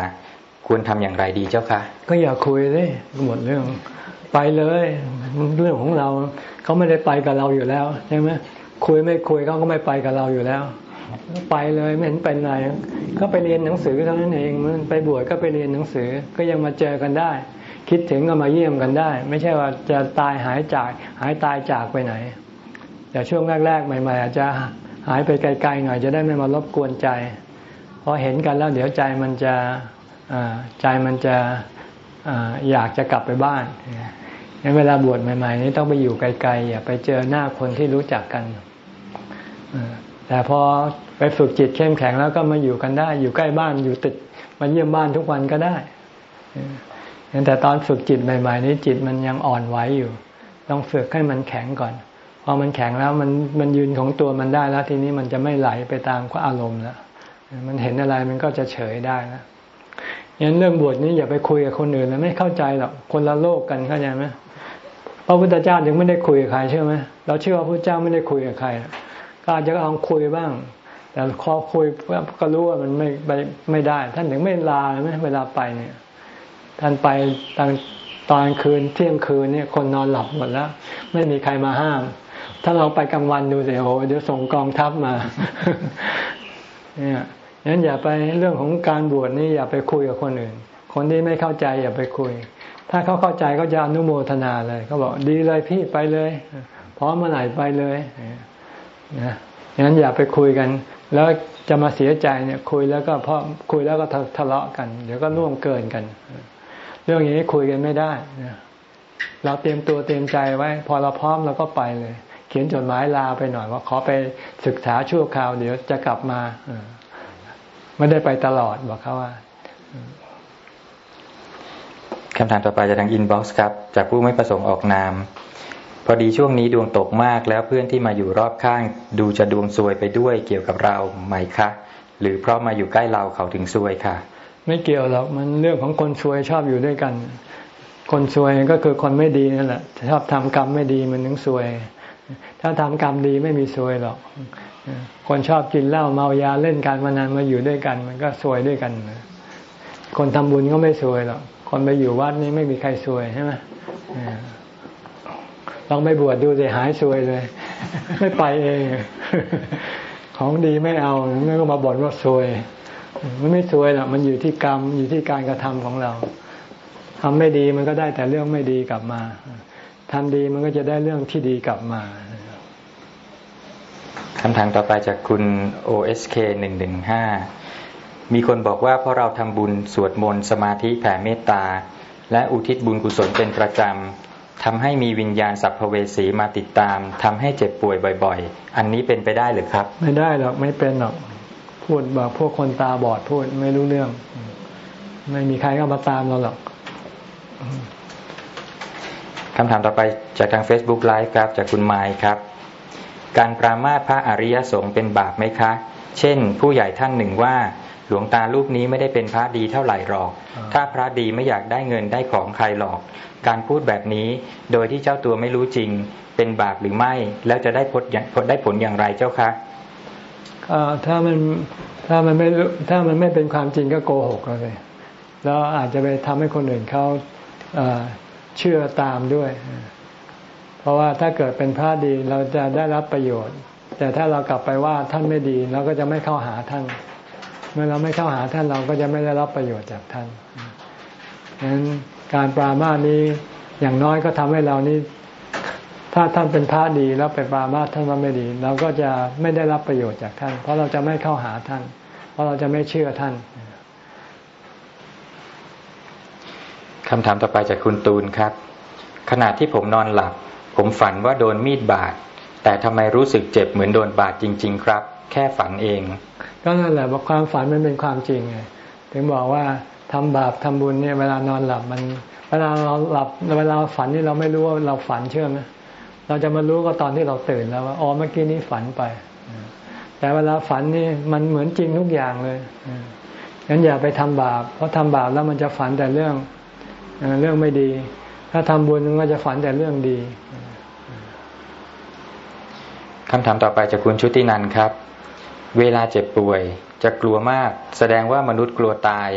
ควรทำอย่างไรดีเจ้าคะก็อย่าคุยเลยหมดเรื่อง ไปเลยเรื่องของเราเขาไม่ได้ไปกับเราอยู่แล้วใช่ไหม คุยไม่คุยเขาก็ไม่ไปกับเราอยู่แล้ว ไปเลยไม่เห็นเป็นไรก็ไปเรียนหนังสือเท่านั้นเองมันไปบวชก็ไปเรียนหนังสือก็ยังมาเจอกันได้ คิดถึงก็มาเยี่ยมกันได้ ไม่ใช่ว่าจะตายหายจากหายตายจากไปไหนแต่ช่วงแรก ๆ ใหม่ ๆ อาจจะหายไปไกลๆหน่อยจะได้ไม่มารบกวนใจพอเห็นกันแล้วเดี๋ยวใจมันจะใจมันจะอยากจะกลับไปบ้านงั้นเวลาบวชใหม่ ๆ นี้ต้องไปอยู่ไกลๆอย่าไปเจอหน้าคนที่รู้จักกัน แต่พอไปฝึกจิตเข้มแข็งแล้วก็มาอยู่กันได้ อยู่ใกล้บ้านอยู่ติดมาเยี่ยมบ้านทุกวันก็ได้แต่ตอนฝึกจิตใหม่ ๆ นี้จิตมันยังอ่อนไหวอยู่ ต้องฝึกให้มันแข็งก่อนพอมันแข็งแล้วมันมันยืนของตัวมันได้แล้ว ทีนี้มันจะไม่ไหลไปตามอารมณ์แล้วมันเห็นอะไรมันก็จะเฉยได้แล้วยันเรื่องบวชนี้อย่าไปคุยกับคนอื่นเลยไม่เข้าใจหรอกคนละโลกกันเข้าใจไหมพระพุทธเจ้าถึงไม่ได้คุยกับใครใช่ไหมเราเชื่อว่าพระเจ้าไม่ได้คุยกับใคร ก็อาจจะลองคุยบ้าง แต่คอคุยก็รู้ว่ามันไม่ไปไม่ได้ ท่านถึงไม่ลาไหมเวลาไปเนี่ย ท่านไปตอนตอนคืนเที่ยงคืนเนี่ย คนนอนหลับหมดแล้ว ไม่มีใครมาห้าม ถ้าเราไปกลางวันดูสิโอ้เดี๋ยวส่งกองทัพมา เนี่ยงั้นอย่าไปเรื่องของการบวชนี่อย่าไปคุยกับคนอื่น คนที่ไม่เข้าใจอย่าไปคุย ถ้าเขาเข้าใจก็จะอนุโมทนาเลยเขาบอกดีเลยพี่ไปเลยพร้อมเมื่อไหร่ไปเลย นะงั้นอย่าไปคุยกัน แล้วจะมาเสียใจเนี่ยคุยแล้วก็เพราะคุยแล้วก็ทะเลาะกัน เดี๋ยวก็ร่วมเกินกัน เรื่องอย่างนี้คุยกันไม่ได้นะเราเตรียมตัวเตรียมใจไว้ พอเราพร้อมเราก็ไปเลย เขียนจดหมายลาไปหน่อยว่าขอไปศึกษาชั่วคราว เดี๋ยวจะกลับมาไม่ได้ไปตลอดบอกเขาว่าคำถามต่อไปจะทางอินบ็อกซ์ครับ จากผู้ไม่ประสงค์ออกนาม อดีช่วงนี้ดวงตกมากแล้วเพื่อนที่มาอยู่รอบข้าง ดูจะดวงซวยไปด้วยเกี่ยวกับเราไหมคะ หรือเพราะมาอยู่ใกล้เราเขาถึงซวยค่ะ ไม่เกี่ยวหรอกมันเรื่องของคนซวยชอบอยู่ด้วยกัน คนซวยก็คือคนไม่ดีนั่นแหละชอบทำกรรมไม่ดีมันถึงซวย ถ้าทำกรรมดีไม่มีซวยหรอก คนชอบกินเหล้าเมายาเล่นการพนันมาอยู่ด้วยกัน มันก็ซวยด้วยกัน คนทำบุญก็ไม่ซวยหรอกคนไปอยู่วัดนี่ไม่มีใครซวยใช่ไหม ลองไปบวชดูสิหายซวยเลย ไม่ไปเอง ของดีไม่เอาไม่ก็มาบ่นว่าซวย มันไม่ซวยหรอกมันอยู่ที่กรรมอยู่ที่การกระทำของเราทำไม่ดีมันก็ได้แต่เรื่องไม่ดีกลับมาทำดีมันก็จะได้เรื่องที่ดีกลับมาคำถามต่อไปจากคุณ OSK หนึ่งหนึ่งห้ามีคนบอกว่าเพราะเราทำบุญสวดมนต์สมาธิแผ่เมตตา และอุทิศบุญกุศลเป็นประจำ ทำให้มีวิญญาณสัพเพเวสีมาติดตามทำให้เจ็บป่วยบ่อย ๆ อันนี้เป็นไปได้หรือครับ ไม่ได้หรอกไม่เป็นหรอกพูดแบบพวกคนตาบอดพูดไม่รู้เรื่อง ไม่มีใครก็มาตามเราหรอกคำถามต่อไปจากทาง Facebook Live ครับจากคุณไมค์ครับ การปรามาสพระอริยสงฆ์เป็นบาปไหมคะ เช่น ผู้ใหญ่ท่านหนึ่งว่า หลวงตารูปนี้ไม่ได้เป็นพระดีเท่าไหร่หรอก ถ้าพระดีไม่อยากได้เงินได้ของใครหรอก การพูดแบบนี้โดยที่เจ้าตัวไม่รู้จริง เป็นบาปหรือไม่ แล้วจะได้ผลได้ผลอย่างไรเจ้าคะถ้ามันถ้ามันไม่ถ้ามันไม่เป็นความจริงก็โกหกเลยแล้วอาจจะไปทำให้คนอื่นเขาเชื่อตามด้วย เพราะว่าถ้าเกิดเป็นพระดีเราจะได้รับประโยชน์ แต่ถ้าเรากลับไปว่าท่านไม่ดี เราก็จะไม่เข้าหาท่าน เมื่อเราไม่เข้าหาท่านเราก็จะไม่ได้รับประโยชน์จากท่านดังนั้นการปรามาสนี้อย่างน้อยก็ทำให้เรานี้ ถ้าท่านเป็นพระดีแล้วไปปรามาสท่านว่าไม่ดี เราก็จะไม่ได้รับประโยชน์จากท่าน เพราะเราจะไม่เข้าหาท่าน เพราะเราจะไม่เชื่อท่านคำถามต่อไปจากคุณตูนครับ ขณะที่ผมนอนหลับ ผมฝันว่าโดนมีดบาดแต่ทำไมรู้สึกเจ็บเหมือนโดนบาดจริง ๆ ครับ แค่ฝันเอง ก็นั่นแหละว่าความฝันมันเป็นความจริงไงถึงบอกว่าทำบาปทำบุญเนี่ยเวลานอนหลับมัน เวลาเราหลับเวลาฝันนี่เราไม่รู้ว่าเราฝันเชื่อไหมเราจะมารู้ก็ตอนที่เราตื่นแล้วว่าอ๋อเมื่อกี้นี้ฝันไป แต่เวลาฝันนี่มันเหมือนจริงทุกอย่างเลยงั้นอย่าไปทำบาป เพราะทำบาปแล้วมันจะฝันแต่เรื่องเรื่องไม่ดี ถ้าทำบุญมันก็จะฝันแต่เรื่องดีคำถามต่อไปจากคุณชุตินันครับ เวลาเจ็บป่วยจะกลัวมาก แสดงว่ามนุษย์กลัวตาย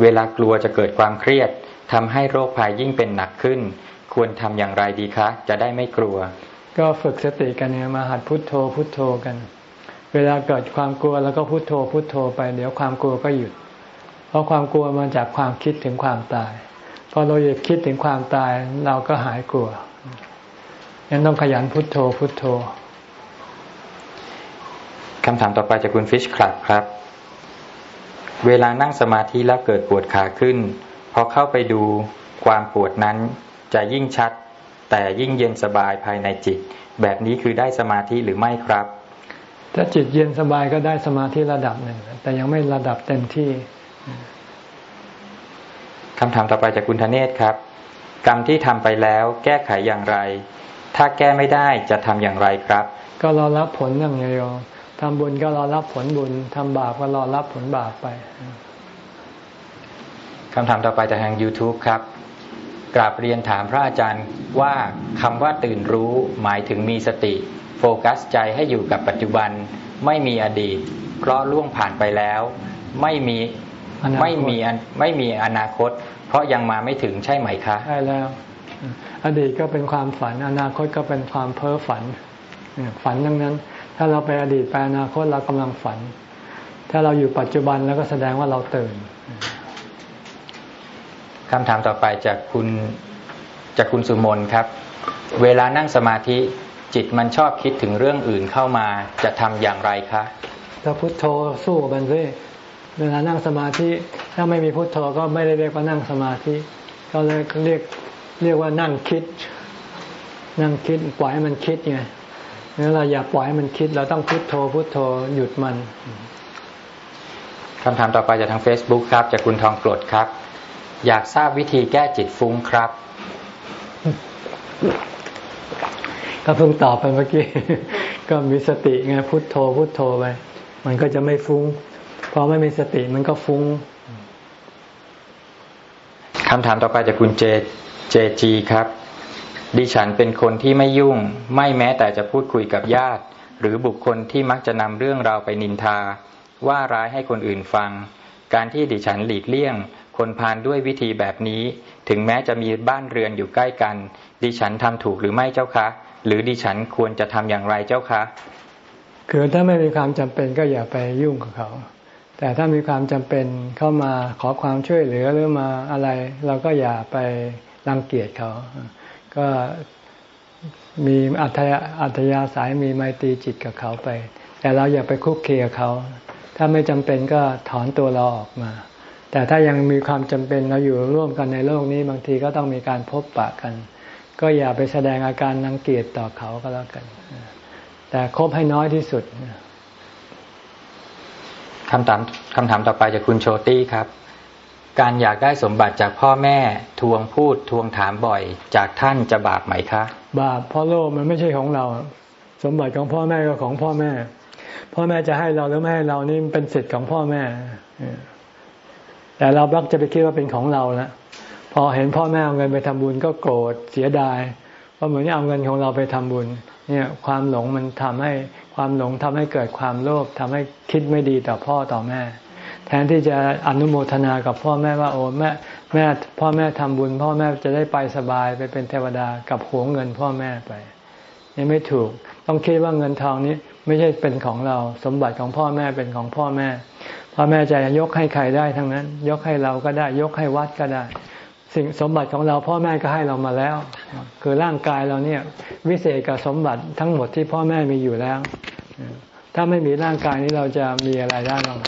เวลากลัวจะเกิดความเครียดทำให้โรคภัยยิ่งเป็นหนักขึ้น ควรทำอย่างไรดีคะ จะได้ไม่กลัว ก็ฝึกสติกันเนี่ยมาหัดพุทโธพุทโธกัน เวลาเกิดความกลัวแล้วก็พุทโธพุทโธไปเดี๋ยวความกลัวก็หยุด เพราะความกลัวมาจากความคิดถึงความตายพอเราหยุดคิดถึงความตายเราก็หายกลัวยังต้องขยันพุทโธพุทโธ คำถามต่อไปจากคุณฟิชคลับครับ เวลานั่งสมาธิแล้วเกิดปวดขาขึ้น พอเข้าไปดูความปวดนั้นจะยิ่งชัด แต่ยิ่งเย็นสบายภายในจิต แบบนี้คือได้สมาธิหรือไม่ครับถ้าจิตเย็นสบายก็ได้สมาธิระดับหนึ่ง แต่ยังไม่ระดับเต็มที่คำถามต่อไปจากคุณธเนศครับ กรรมที่ทำไปแล้วแก้ไขอย่างไร ถ้าแก้ไม่ได้จะทำอย่างไรครับ ก็รอรับผลอย่างเดียว ทำบุญก็รอรับผลบุญทำบาปก็รอรับผลบาปไปคำถามต่อไปจากทาง YouTube ครับ กราบเรียนถามพระอาจารย์ว่าคำว่าตื่นรู้หมายถึงมีสติ โฟกัสใจให้อยู่กับปัจจุบัน ไม่มีอดีต เพราะล่วงผ่านไปแล้ว ไม่มีไม่มีไม่มีอนาคต เพราะยังมาไม่ถึงใช่ไหมคะใช่แล้ว อดีตก็เป็นความฝัน อนาคตก็เป็นความเพ้อฝัน ฝันทั้งนั้น ถ้าเราไปอดีตไปอนาคตเรากำลังฝัน ถ้าเราอยู่ปัจจุบันแล้วก็แสดงว่าเราตื่นคำถามต่อไปจากคุณจากคุณสุมนครับ เวลานั่งสมาธิจิตมันชอบคิดถึงเรื่องอื่นเข้ามาจะทำอย่างไรคะถ้าพุโทโธสู้มันสิเวลานั่งสมาธิถ้าไม่มีพุโทโธก็ไม่ได้เรียกว่านั่งสมาธิ ก็เลยเรียกเรียกว่านั่งคิด นั่งคิดปล่อยให้มันคิดไง นี่เราอย่าปล่อยให้มันคิด เราต้องพุโทโธพุโทโธหยุดมันคำถามต่อไปจากทาง Facebook ครับ จากคุณทองกรดครับ อยากทราบวิธีแก้จิตฟุ้งครับ ก็เพิ่งตอบไปเมื่อกี้ ก็มีสติไงพุโทโธพุโทโธไปมันก็จะไม่ฟุง้งพอไม่มีสติมันก็ฟุง้งคำถามต่อไปจากคุณเจเจจีครับ ดิฉันเป็นคนที่ไม่ยุ่ง ไม่แม้แต่จะพูดคุยกับญาติ หรือบุคคลที่มักจะนำเรื่องราวไปนินทา ว่าร้ายให้คนอื่นฟัง การที่ดิฉันหลีกเลี่ยง คนพานด้วยวิธีแบบนี้ ถึงแม้จะมีบ้านเรือนอยู่ใกล้กัน ดิฉันทำถูกหรือไม่เจ้าคะ หรือดิฉันควรจะทำอย่างไรเจ้าคะคือถ้าไม่มีความจำเป็นก็อย่าไปยุ่งกับเขา แต่ถ้ามีความจำเป็นเข้ามาขอความช่วยเหลือหรือมาอะไร เราก็อย่าไปรังเกียจเขา ก็มีอัธยาอัธยาสายมีไมตรีจิตกับเขาไป แต่เราอย่าไปคุกคีกับเขา ถ้าไม่จำเป็นก็ถอนตัวเราออกมา แต่ถ้ายังมีความจำเป็นเราอยู่ร่วมกันในโลกนี้บางทีก็ต้องมีการพบปะกัน ก็อย่าไปแสดงอาการนังเกียจต่อเขาก็แล้วกัน แต่คบให้น้อยที่สุดคำถามคำถามต่อไปจากคุณโชตี้ครับ การอยากได้สมบัติจากพ่อแม่ทวงพูดทวงถามบ่อย จากท่านจะบาปไหมคะ บาปเพราะโลกมันไม่ใช่ของเรา สมบัติของพ่อแม่ก็ของพ่อแม่ พ่อแม่จะให้เราหรือไม่ให้เรานี่เป็นสิทธิ์ของพ่อแม่แต่เราบักจะไปคิดว่าเป็นของเราแล้วพอเห็นพ่อแม่เอาเงินไปทำบุญก็โกรธเสียดายเพราะเหมือนเอาเงินของเราไปทำบุญ เนี่ยความหลงมันทำให้ความหลงทำให้เกิดความโลภทำให้คิดไม่ดีต่อพ่อต่อแม่ แทนที่จะอนุโมทนากับพ่อแม่ว่าโอ้แม่แม่พ่อแม่ทำบุญ พ่อแม่จะได้ไปสบายไปเป็นเทวดากับหวงเงินพ่อแม่ไปนี่ไม่ถูกต้องคิดว่าเงินทองนี้ไม่ใช่เป็นของเราสมบัติของพ่อแม่เป็นของพ่อแม่ พ่อแม่จะยกให้ใครได้ทั้งนั้น ยกให้เราก็ได้ ยกให้วัดก็ได้ สิ่งสมบัติของเราพ่อแม่ก็ให้เรามาแล้ว คือร่างกายเราเนี่ยวิเศษกับสมบัติทั้งหมดที่พ่อแม่มีอยู่แล้ว ถ้าไม่มีร่างกายนี้เราจะมีอะไรได้บ้าง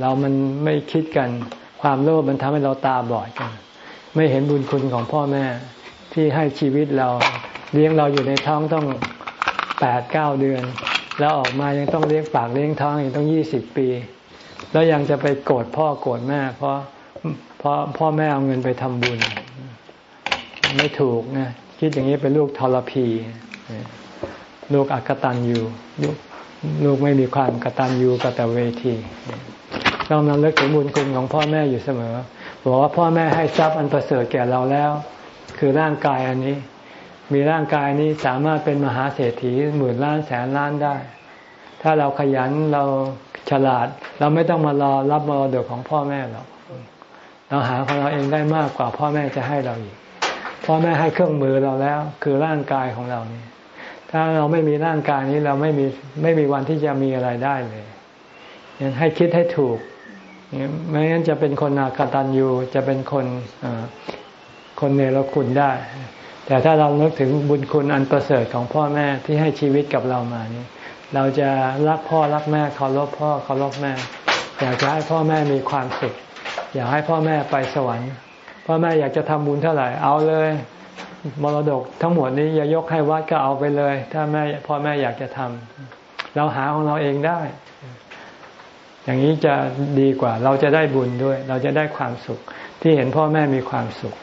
เรามันไม่คิดกันความโลภมันทำให้เราตาบอดกัน ไม่เห็นบุญคุณของพ่อแม่ที่ให้ชีวิตเราเลี้ยงเราอยู่ในท้องต้องแปดเก้าเดือน แล้วออกมายังต้องเลี้ยงปากเลี้ยงท้องอีกต้องยี่สิบปี แล้วยังจะไปโกรธพ่อโกรธแม่ เพราะเพราะพ่อแม่เอาเงินไปทำบุญ ไม่ถูกนะคิดอย่างนี้เป็นลูกทรพีลูกอักตันยูลูกลูกไม่มีความกตันยูกตเวที ต้องนำเลิกถึงบุญคุณของพ่อแม่อยู่เสมอบอกว่าพ่อแม่ให้ทรัพย์อันประเสริฐแก่เราแล้ว คือร่างกายอันนี้ มีร่างกายนี้สามารถเป็นมหาเศรษฐีหมื่นล้านแสนล้านได้ ถ้าเราขยันเราฉลาด เราไม่ต้องมารอรับมรดกของพ่อแม่หรอกเราหาของเราเองได้มากกว่าพ่อแม่จะให้เราอีก พ่อแม่ให้เครื่องมือเราแล้ว คือร่างกายของเรานี่ถ้าเราไม่มีร่างกายนี้เราไม่มีไม่มีวันที่จะมีอะไรได้เลยยังให้คิดให้ถูก ไม่งั้นจะเป็นคนนากตัญญูจะเป็นคนคนเนรคุณได้ แต่ถ้าเรานึกถึงบุญคุณอันประเสริฐของพ่อแม่ที่ให้ชีวิตกับเรามานี่เราจะรักพ่อรักแม่เคารพพ่อเคารพแม่ อยากจะให้พ่อแม่มีความสุขอยากให้พ่อแม่ไปสวรรค์พ่อแม่อยากจะทำบุญเท่าไหร่เอาเลยมรดกทั้งหมดนี้อย่ายกให้วัดก็เอาไปเลย ถ้าแม่พ่อแม่อยากจะทำเราหาของเราเองได้ อย่างนี้จะดีกว่า เราจะได้บุญด้วย เราจะได้ความสุข ที่เห็นพ่อแม่มีความสุข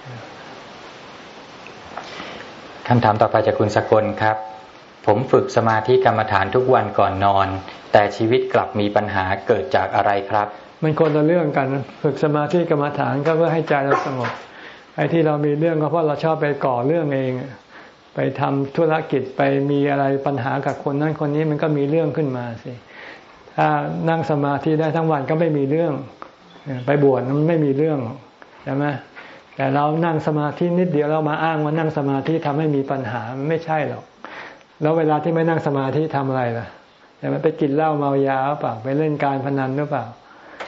คำถามต่อไปจากคุณสกลครับ ผมฝึกสมาธิกรรมฐานทุกวันก่อนนอน แต่ชีวิตกลับมีปัญหาเกิดจากอะไรครับ มันคนละเรื่องกันฝึกสมาธิกรรมฐานก็เพื่อให้ใจเราสงบไอ้ที่เรามีเรื่องก็เพราะเราชอบไปก่อเรื่องเอง ไปทำธุรกิจไปมีอะไรปัญหากับคนนั้นคนนี้มันก็มีเรื่องขึ้นมาสิ ถ้านั่งสมาธิได้ทั้งวันก็ไม่มีเรื่อง ไปบวชมันไม่มีเรื่องใช่ไหมแต่เรานั่งสมาธินิดเดียวเรามาอ้างว่านั่งสมาธิทำให้มีปัญหามันไม่ใช่หรอก แล้วเวลาที่ไม่นั่งสมาธิทำอะไรล่ะแต่มันไปกินเหล้าเมายาหรือเปล่าไปเล่นการพนันหรือเปล่า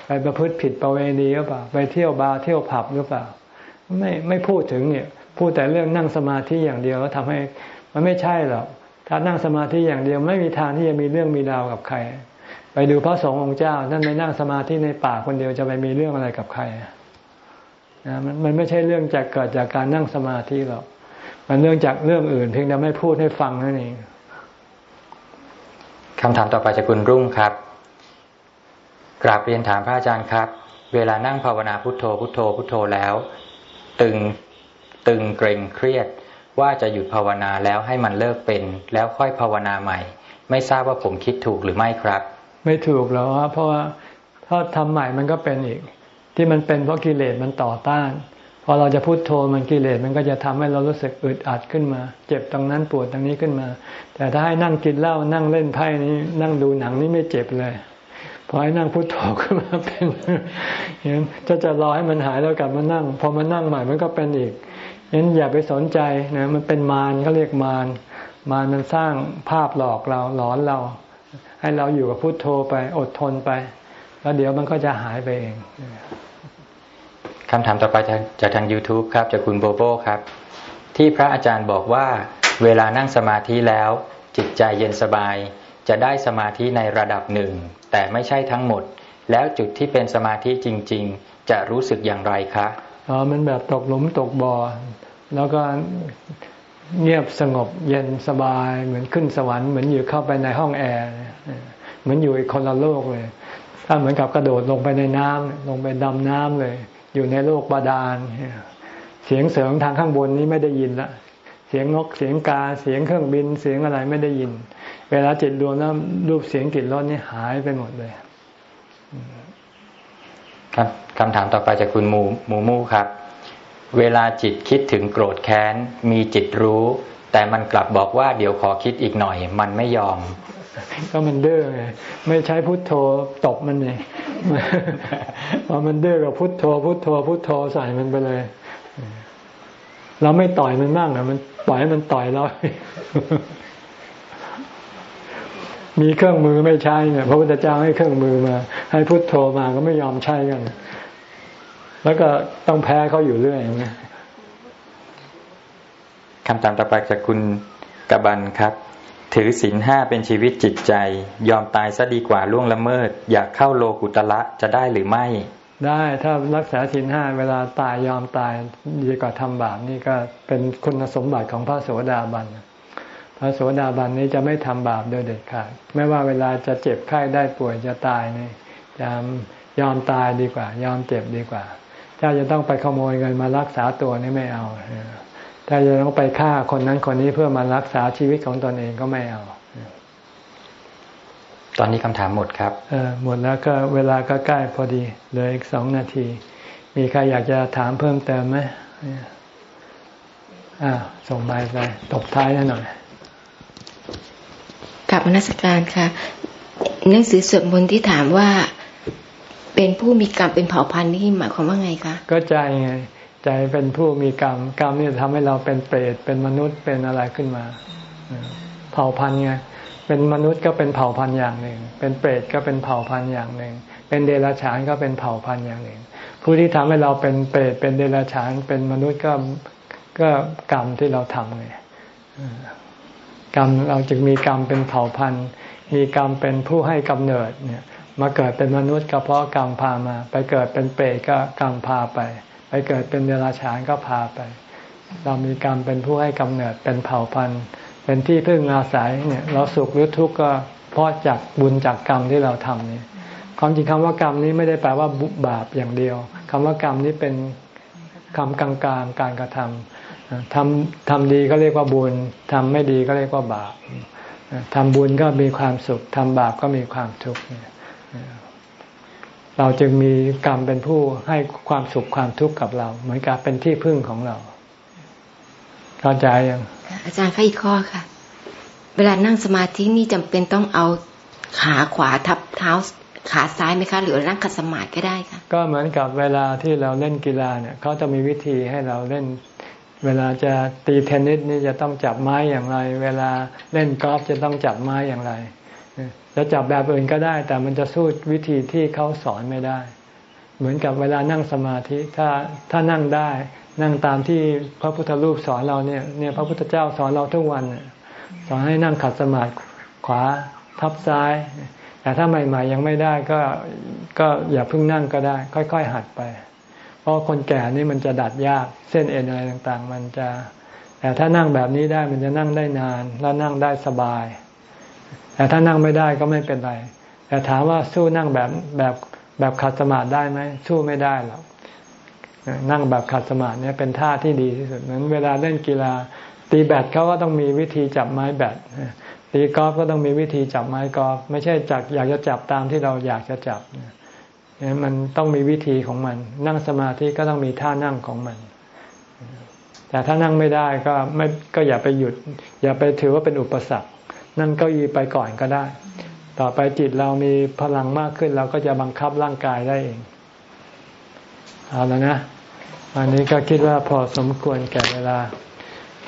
ไปประพฤติผิดประเวณีหรือเปล่า ไปเที่ยวบาร์เที่ยวผับหรือเปล่า ไม่ไม่พูดถึงเนี่ยพูดแต่เรื่องนั่งสมาธิอย่างเดียวแล้วทำให้มันไม่ใช่หรอกถ้านั่งสมาธิอย่างเดียวไม่มีทางที่จะมีเรื่องมีราวกับใคร ไปดูพระสงฆ์องค์เจ้าท่านไปนั่งสมาธิในป่าคนเดียวจะไปมีเรื่องอะไรกับใครนะมันมันไม่ใช่เรื่องจากเกิดจากการนั่งสมาธิหรอกมันเรื่องจากเรื่องอื่น เพียงแต่ไม่พูดให้ฟังนั่นเองคำถามต่อไปจากคุณรุ่งครับ กราบเรียนถามพระอาจารย์ครับ เวลานั่งภาวนาพุทโธพุทโธพุทโธแล้ว ตึงตึงเกรงเครียด ว่าจะหยุดภาวนาแล้วให้มันเลิกเป็น แล้วค่อยภาวนาใหม่ ไม่ทราบว่าผมคิดถูกหรือไม่ครับ ไม่ถูกหรอกเพราะว่าถ้าทำใหม่มันก็เป็นอีก ที่มันเป็นเพราะกิเลสมันต่อต้านพอเราจะพูดโทมันกิเลสมันก็จะทำให้เรารู้สึกอึดอัดขึ้นมา เจ็บตรงนั้นปวดตรงนี้ขึ้นมา แต่ถ้าให้นั่งกินเหล้านั่งเล่นไพ่นี้ นั่งดูหนังนี่ไม่เจ็บเลยพอให้นั่งพุทโธขึ้นมาเป็นเห็นจะจะรอให้มันหายแล้วกลับมานั่ง พอมานั่งใหม่มันก็เป็นอีกงั้นอย่าไปสนใจนะมันเป็นมารเขาเรียกมารมารมันสร้างภาพหลอกเราหลอนเรา ให้เราอยู่กับพุทโธไปอดทนไป แล้วเดี๋ยวมันก็จะหายไปเองคำถามต่อไปจากทาง YouTube ครับจากคุณโบโบครับ ที่พระอาจารย์บอกว่า เวลานั่งสมาธิแล้ว จิตใจเย็นสบาย จะได้สมาธิในระดับหนึ่ง แต่ไม่ใช่ทั้งหมด แล้วจุดที่เป็นสมาธิจริง ๆ จะรู้สึกอย่างไรคะอ๋อมันแบบตกหลุมตกบ่อแล้วก็ เงียบสงบเย็นสบายเหมือนขึ้นสวรรค์เหมือนอยู่เข้าไปในห้องแอร์เหมือนอยู่อีกคนละโลกเลย ถ้าเหมือนกับกระโดดลงไปในน้ำลงไปดำน้ำเลย อยู่ในโลกบาดาลเสียงเสริงทางข้างบนนี้ไม่ได้ยินละเสียงนกเสียงกาเสียงเครื่องบินเสียงอะไรไม่ได้ยิน เวลาจิตรวมแล้วรูปเสียงกลิ่นรสนี่หายไปหมดเลย ครับคำถามต่อไปจากคุณมูมูมูครับ เวลาจิตคิดถึงโกรธแค้น มีจิตรู้ แต่มันกลับบอกว่าเดี๋ยวขอคิดอีกหน่อย มันไม่ยอม ก็มันดื้อไงไม่ใช้พุทโธตบมันเลยพอมันดื้อกับพุทโธ พุทโธ พุทโธใส่มันไปเลย เราไม่ต่อยมันบ้างอะมันปล่อยให้มันต่อยเรามีเครื่องมือไม่ใช้เนี่ยพระพุทธเจ้าให้เครื่องมือมา ให้พุทโธมาก็ไม่ยอมใช้กัน แล้วก็ต้องแพ้เขาอยู่เรื่อยอย่างเงี้ยคำถามต่อไปจากคุณกบันครับ ถือศีลห้าเป็นชีวิตจิตใจ ยอมตายซะดีกว่าล่วงละเมิด อยากเข้าโลกุตละจะได้หรือไม่ ได้ถ้ารักษาศีลห้าเวลาตายยอมตายดีกว่าทำบาปนี่ก็เป็นคุณสมบัติของพระโสดาบันพระโสดาบันนี้จะไม่ทำบาปโดยเด็ดขาดไม่ว่าเวลาจะเจ็บไข้ได้ป่วยจะตายนี่จะยอมตายดีกว่า ยอมเจ็บดีกว่า ถ้าจะต้องไปขโมยเงินมารักษาตัวนี่ไม่เอา ถ้าจะต้องไปฆ่าคนนั้นคนนี้เพื่อมารักษาชีวิตของตนเองก็ไม่เอา ตอนนี้คำถามหมดครับเออหมดแล้วก็เวลาก็ใกล้พอดี เหลืออีกสองนาที มีใครอยากจะถามเพิ่มเติมไหมอ่าส่งไปไปตบท้ายหน่อยกับนักการค่ะหนังสือสวดมนต์ที่ถามว่า เป็นผู้มีกรรมเป็นเผ่าพันธุ์นี่หมายความว่าไงคะก็ใจไงใจเป็นผู้มีกรรมกรรมนี่ทำให้เราเป็นเปรตเป็นมนุษย์เป็นอะไรขึ้นมา เผ่าพันธุ์ไงเป็นมนุษย์ก็เป็นเผ่าพันธุ์อย่างหนึ่ง เป็นเปรตก็เป็นเผ่าพันธุ์อย่างหนึ่ง เป็นเดรัจฉานก็เป็นเผ่าพันธุ์อย่างหนึ่ง ผู้ที่ทำให้เราเป็นเปรตเป็นเดรัจฉาน เป็นมนุษย์ก็ก็กรรมที่เราทำไงกรรมเราจึงมีกรรมเป็นเผ่าพันธุ์ มีกรรมเป็นผู้ให้กำเนิดเนี่ย มาเกิดเป็นมนุษย์ก็เพราะกรรมพามา ไปเกิดเป็นเปรตก็กรรมพาไป ไปเกิดเป็นเดรัจฉานก็พาไป เรามีกรรมเป็นผู้ให้กำเนิดเป็นเผ่าพันธุ์ เป็นที่พึ่งอาศัยเนี่ย เราสุขหรือทุกข์ก็เพราะจากบุญจากกรรมที่เราทำนี่ความจริงคำว่ากรรมนี้ไม่ได้แปลว่าบุบาปอย่างเดียวคำว่ากรรมนี้เป็นคำกลางๆการกระทำทำทำดีก็เรียกว่าบุญทำไม่ดีก็เรียกว่าบาปทำบุญก็มีความสุขทำบาปก็มีความทุกข์เราจึงมีกรรมเป็นผู้ให้ความสุขความทุกข์กับเรา เหมือนกับเป็นที่พึ่งของเรา เข้าใจยังอาจารย์ข้อีกข้อค่ะ เวลานั่งสมาธินี่จำเป็นต้องเอาขาขวาทับเท้าขาซ้ายไหมคะ หรือนั่งขัดสมาธิก็ได้ค่ะ ก็เหมือนกับเวลาที่เราเล่นกีฬาเนี่ยเขาจะมีวิธีให้เราเล่น เวลาจะตีเทนนิสนี่จะต้องจับไม้อย่างไร เวลาเล่นกอล์ฟจะต้องจับไม้อย่างไร จะจับแบบอื่นก็ได้ แต่มันจะสู้วิธีที่เขาสอนไม่ได้ เหมือนกับเวลานั่งสมาธิถ้าถ้านั่งได้นั่งตามที่พระพุทธรูปสอนเราเนี่ยเนี่ยพระพุทธเจ้าสอนเราทุกวันสอนให้นั่งขัดสมาธิขวาทับซ้าย แต่ถ้าใหม่ ๆ ยังไม่ได้ก็ก็อย่าเพิ่งนั่งก็ได้ ค่อย ๆ หัดไป เพราะคนแก่นี่มันจะดัดยากเส้นเอ็นอะไรต่างๆ มันจะ แต่ถ้านั่งแบบนี้ได้มันจะนั่งได้นาน แล้วนั่งได้สบาย แต่ถ้านั่งไม่ได้ก็ไม่เป็นไร แต่ถามว่าสู้นั่งแบบแบบแบบขัดสมาธิได้ไหมสู้ไม่ได้หรอกนั่งแบบขัดสมาธิเนี่ยเป็นท่าที่ดีที่สุดเหมือนเวลาเล่นกีฬา ตีแบดเขาก็ต้องมีวิธีจับไม้แบดตีกอล์ฟก็ต้องมีวิธีจับไม้กอล์ฟไม่ใช่จับอยากจะจับตามที่เราอยากจะจับเนี่ยมันต้องมีวิธีของมัน นั่งสมาธิก็ต้องมีท่านั่งของมัน แต่ถ้านั่งไม่ได้ก็ไม่ก็อย่าไปหยุด อย่าไปถือว่าเป็นอุปสรรค นั่งเก้าอี้ไปก่อนก็ได้ ต่อไปจิตเรามีพลังมากขึ้น เราก็จะบังคับร่างกายได้เอง เอาแล้วนะวันนี้ก็คิดว่าพอสมควรแก่เวลา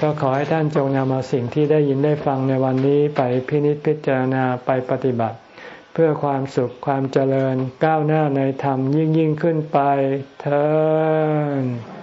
ก็ขอให้ท่านจงนำเอาสิ่งที่ได้ยินได้ฟังในวันนี้ไปพินิจพิจารณาไปปฏิบัติ เพื่อความสุขความเจริญก้าวหน้าในธรรมยิ่งยิ่งขึ้นไปเธอ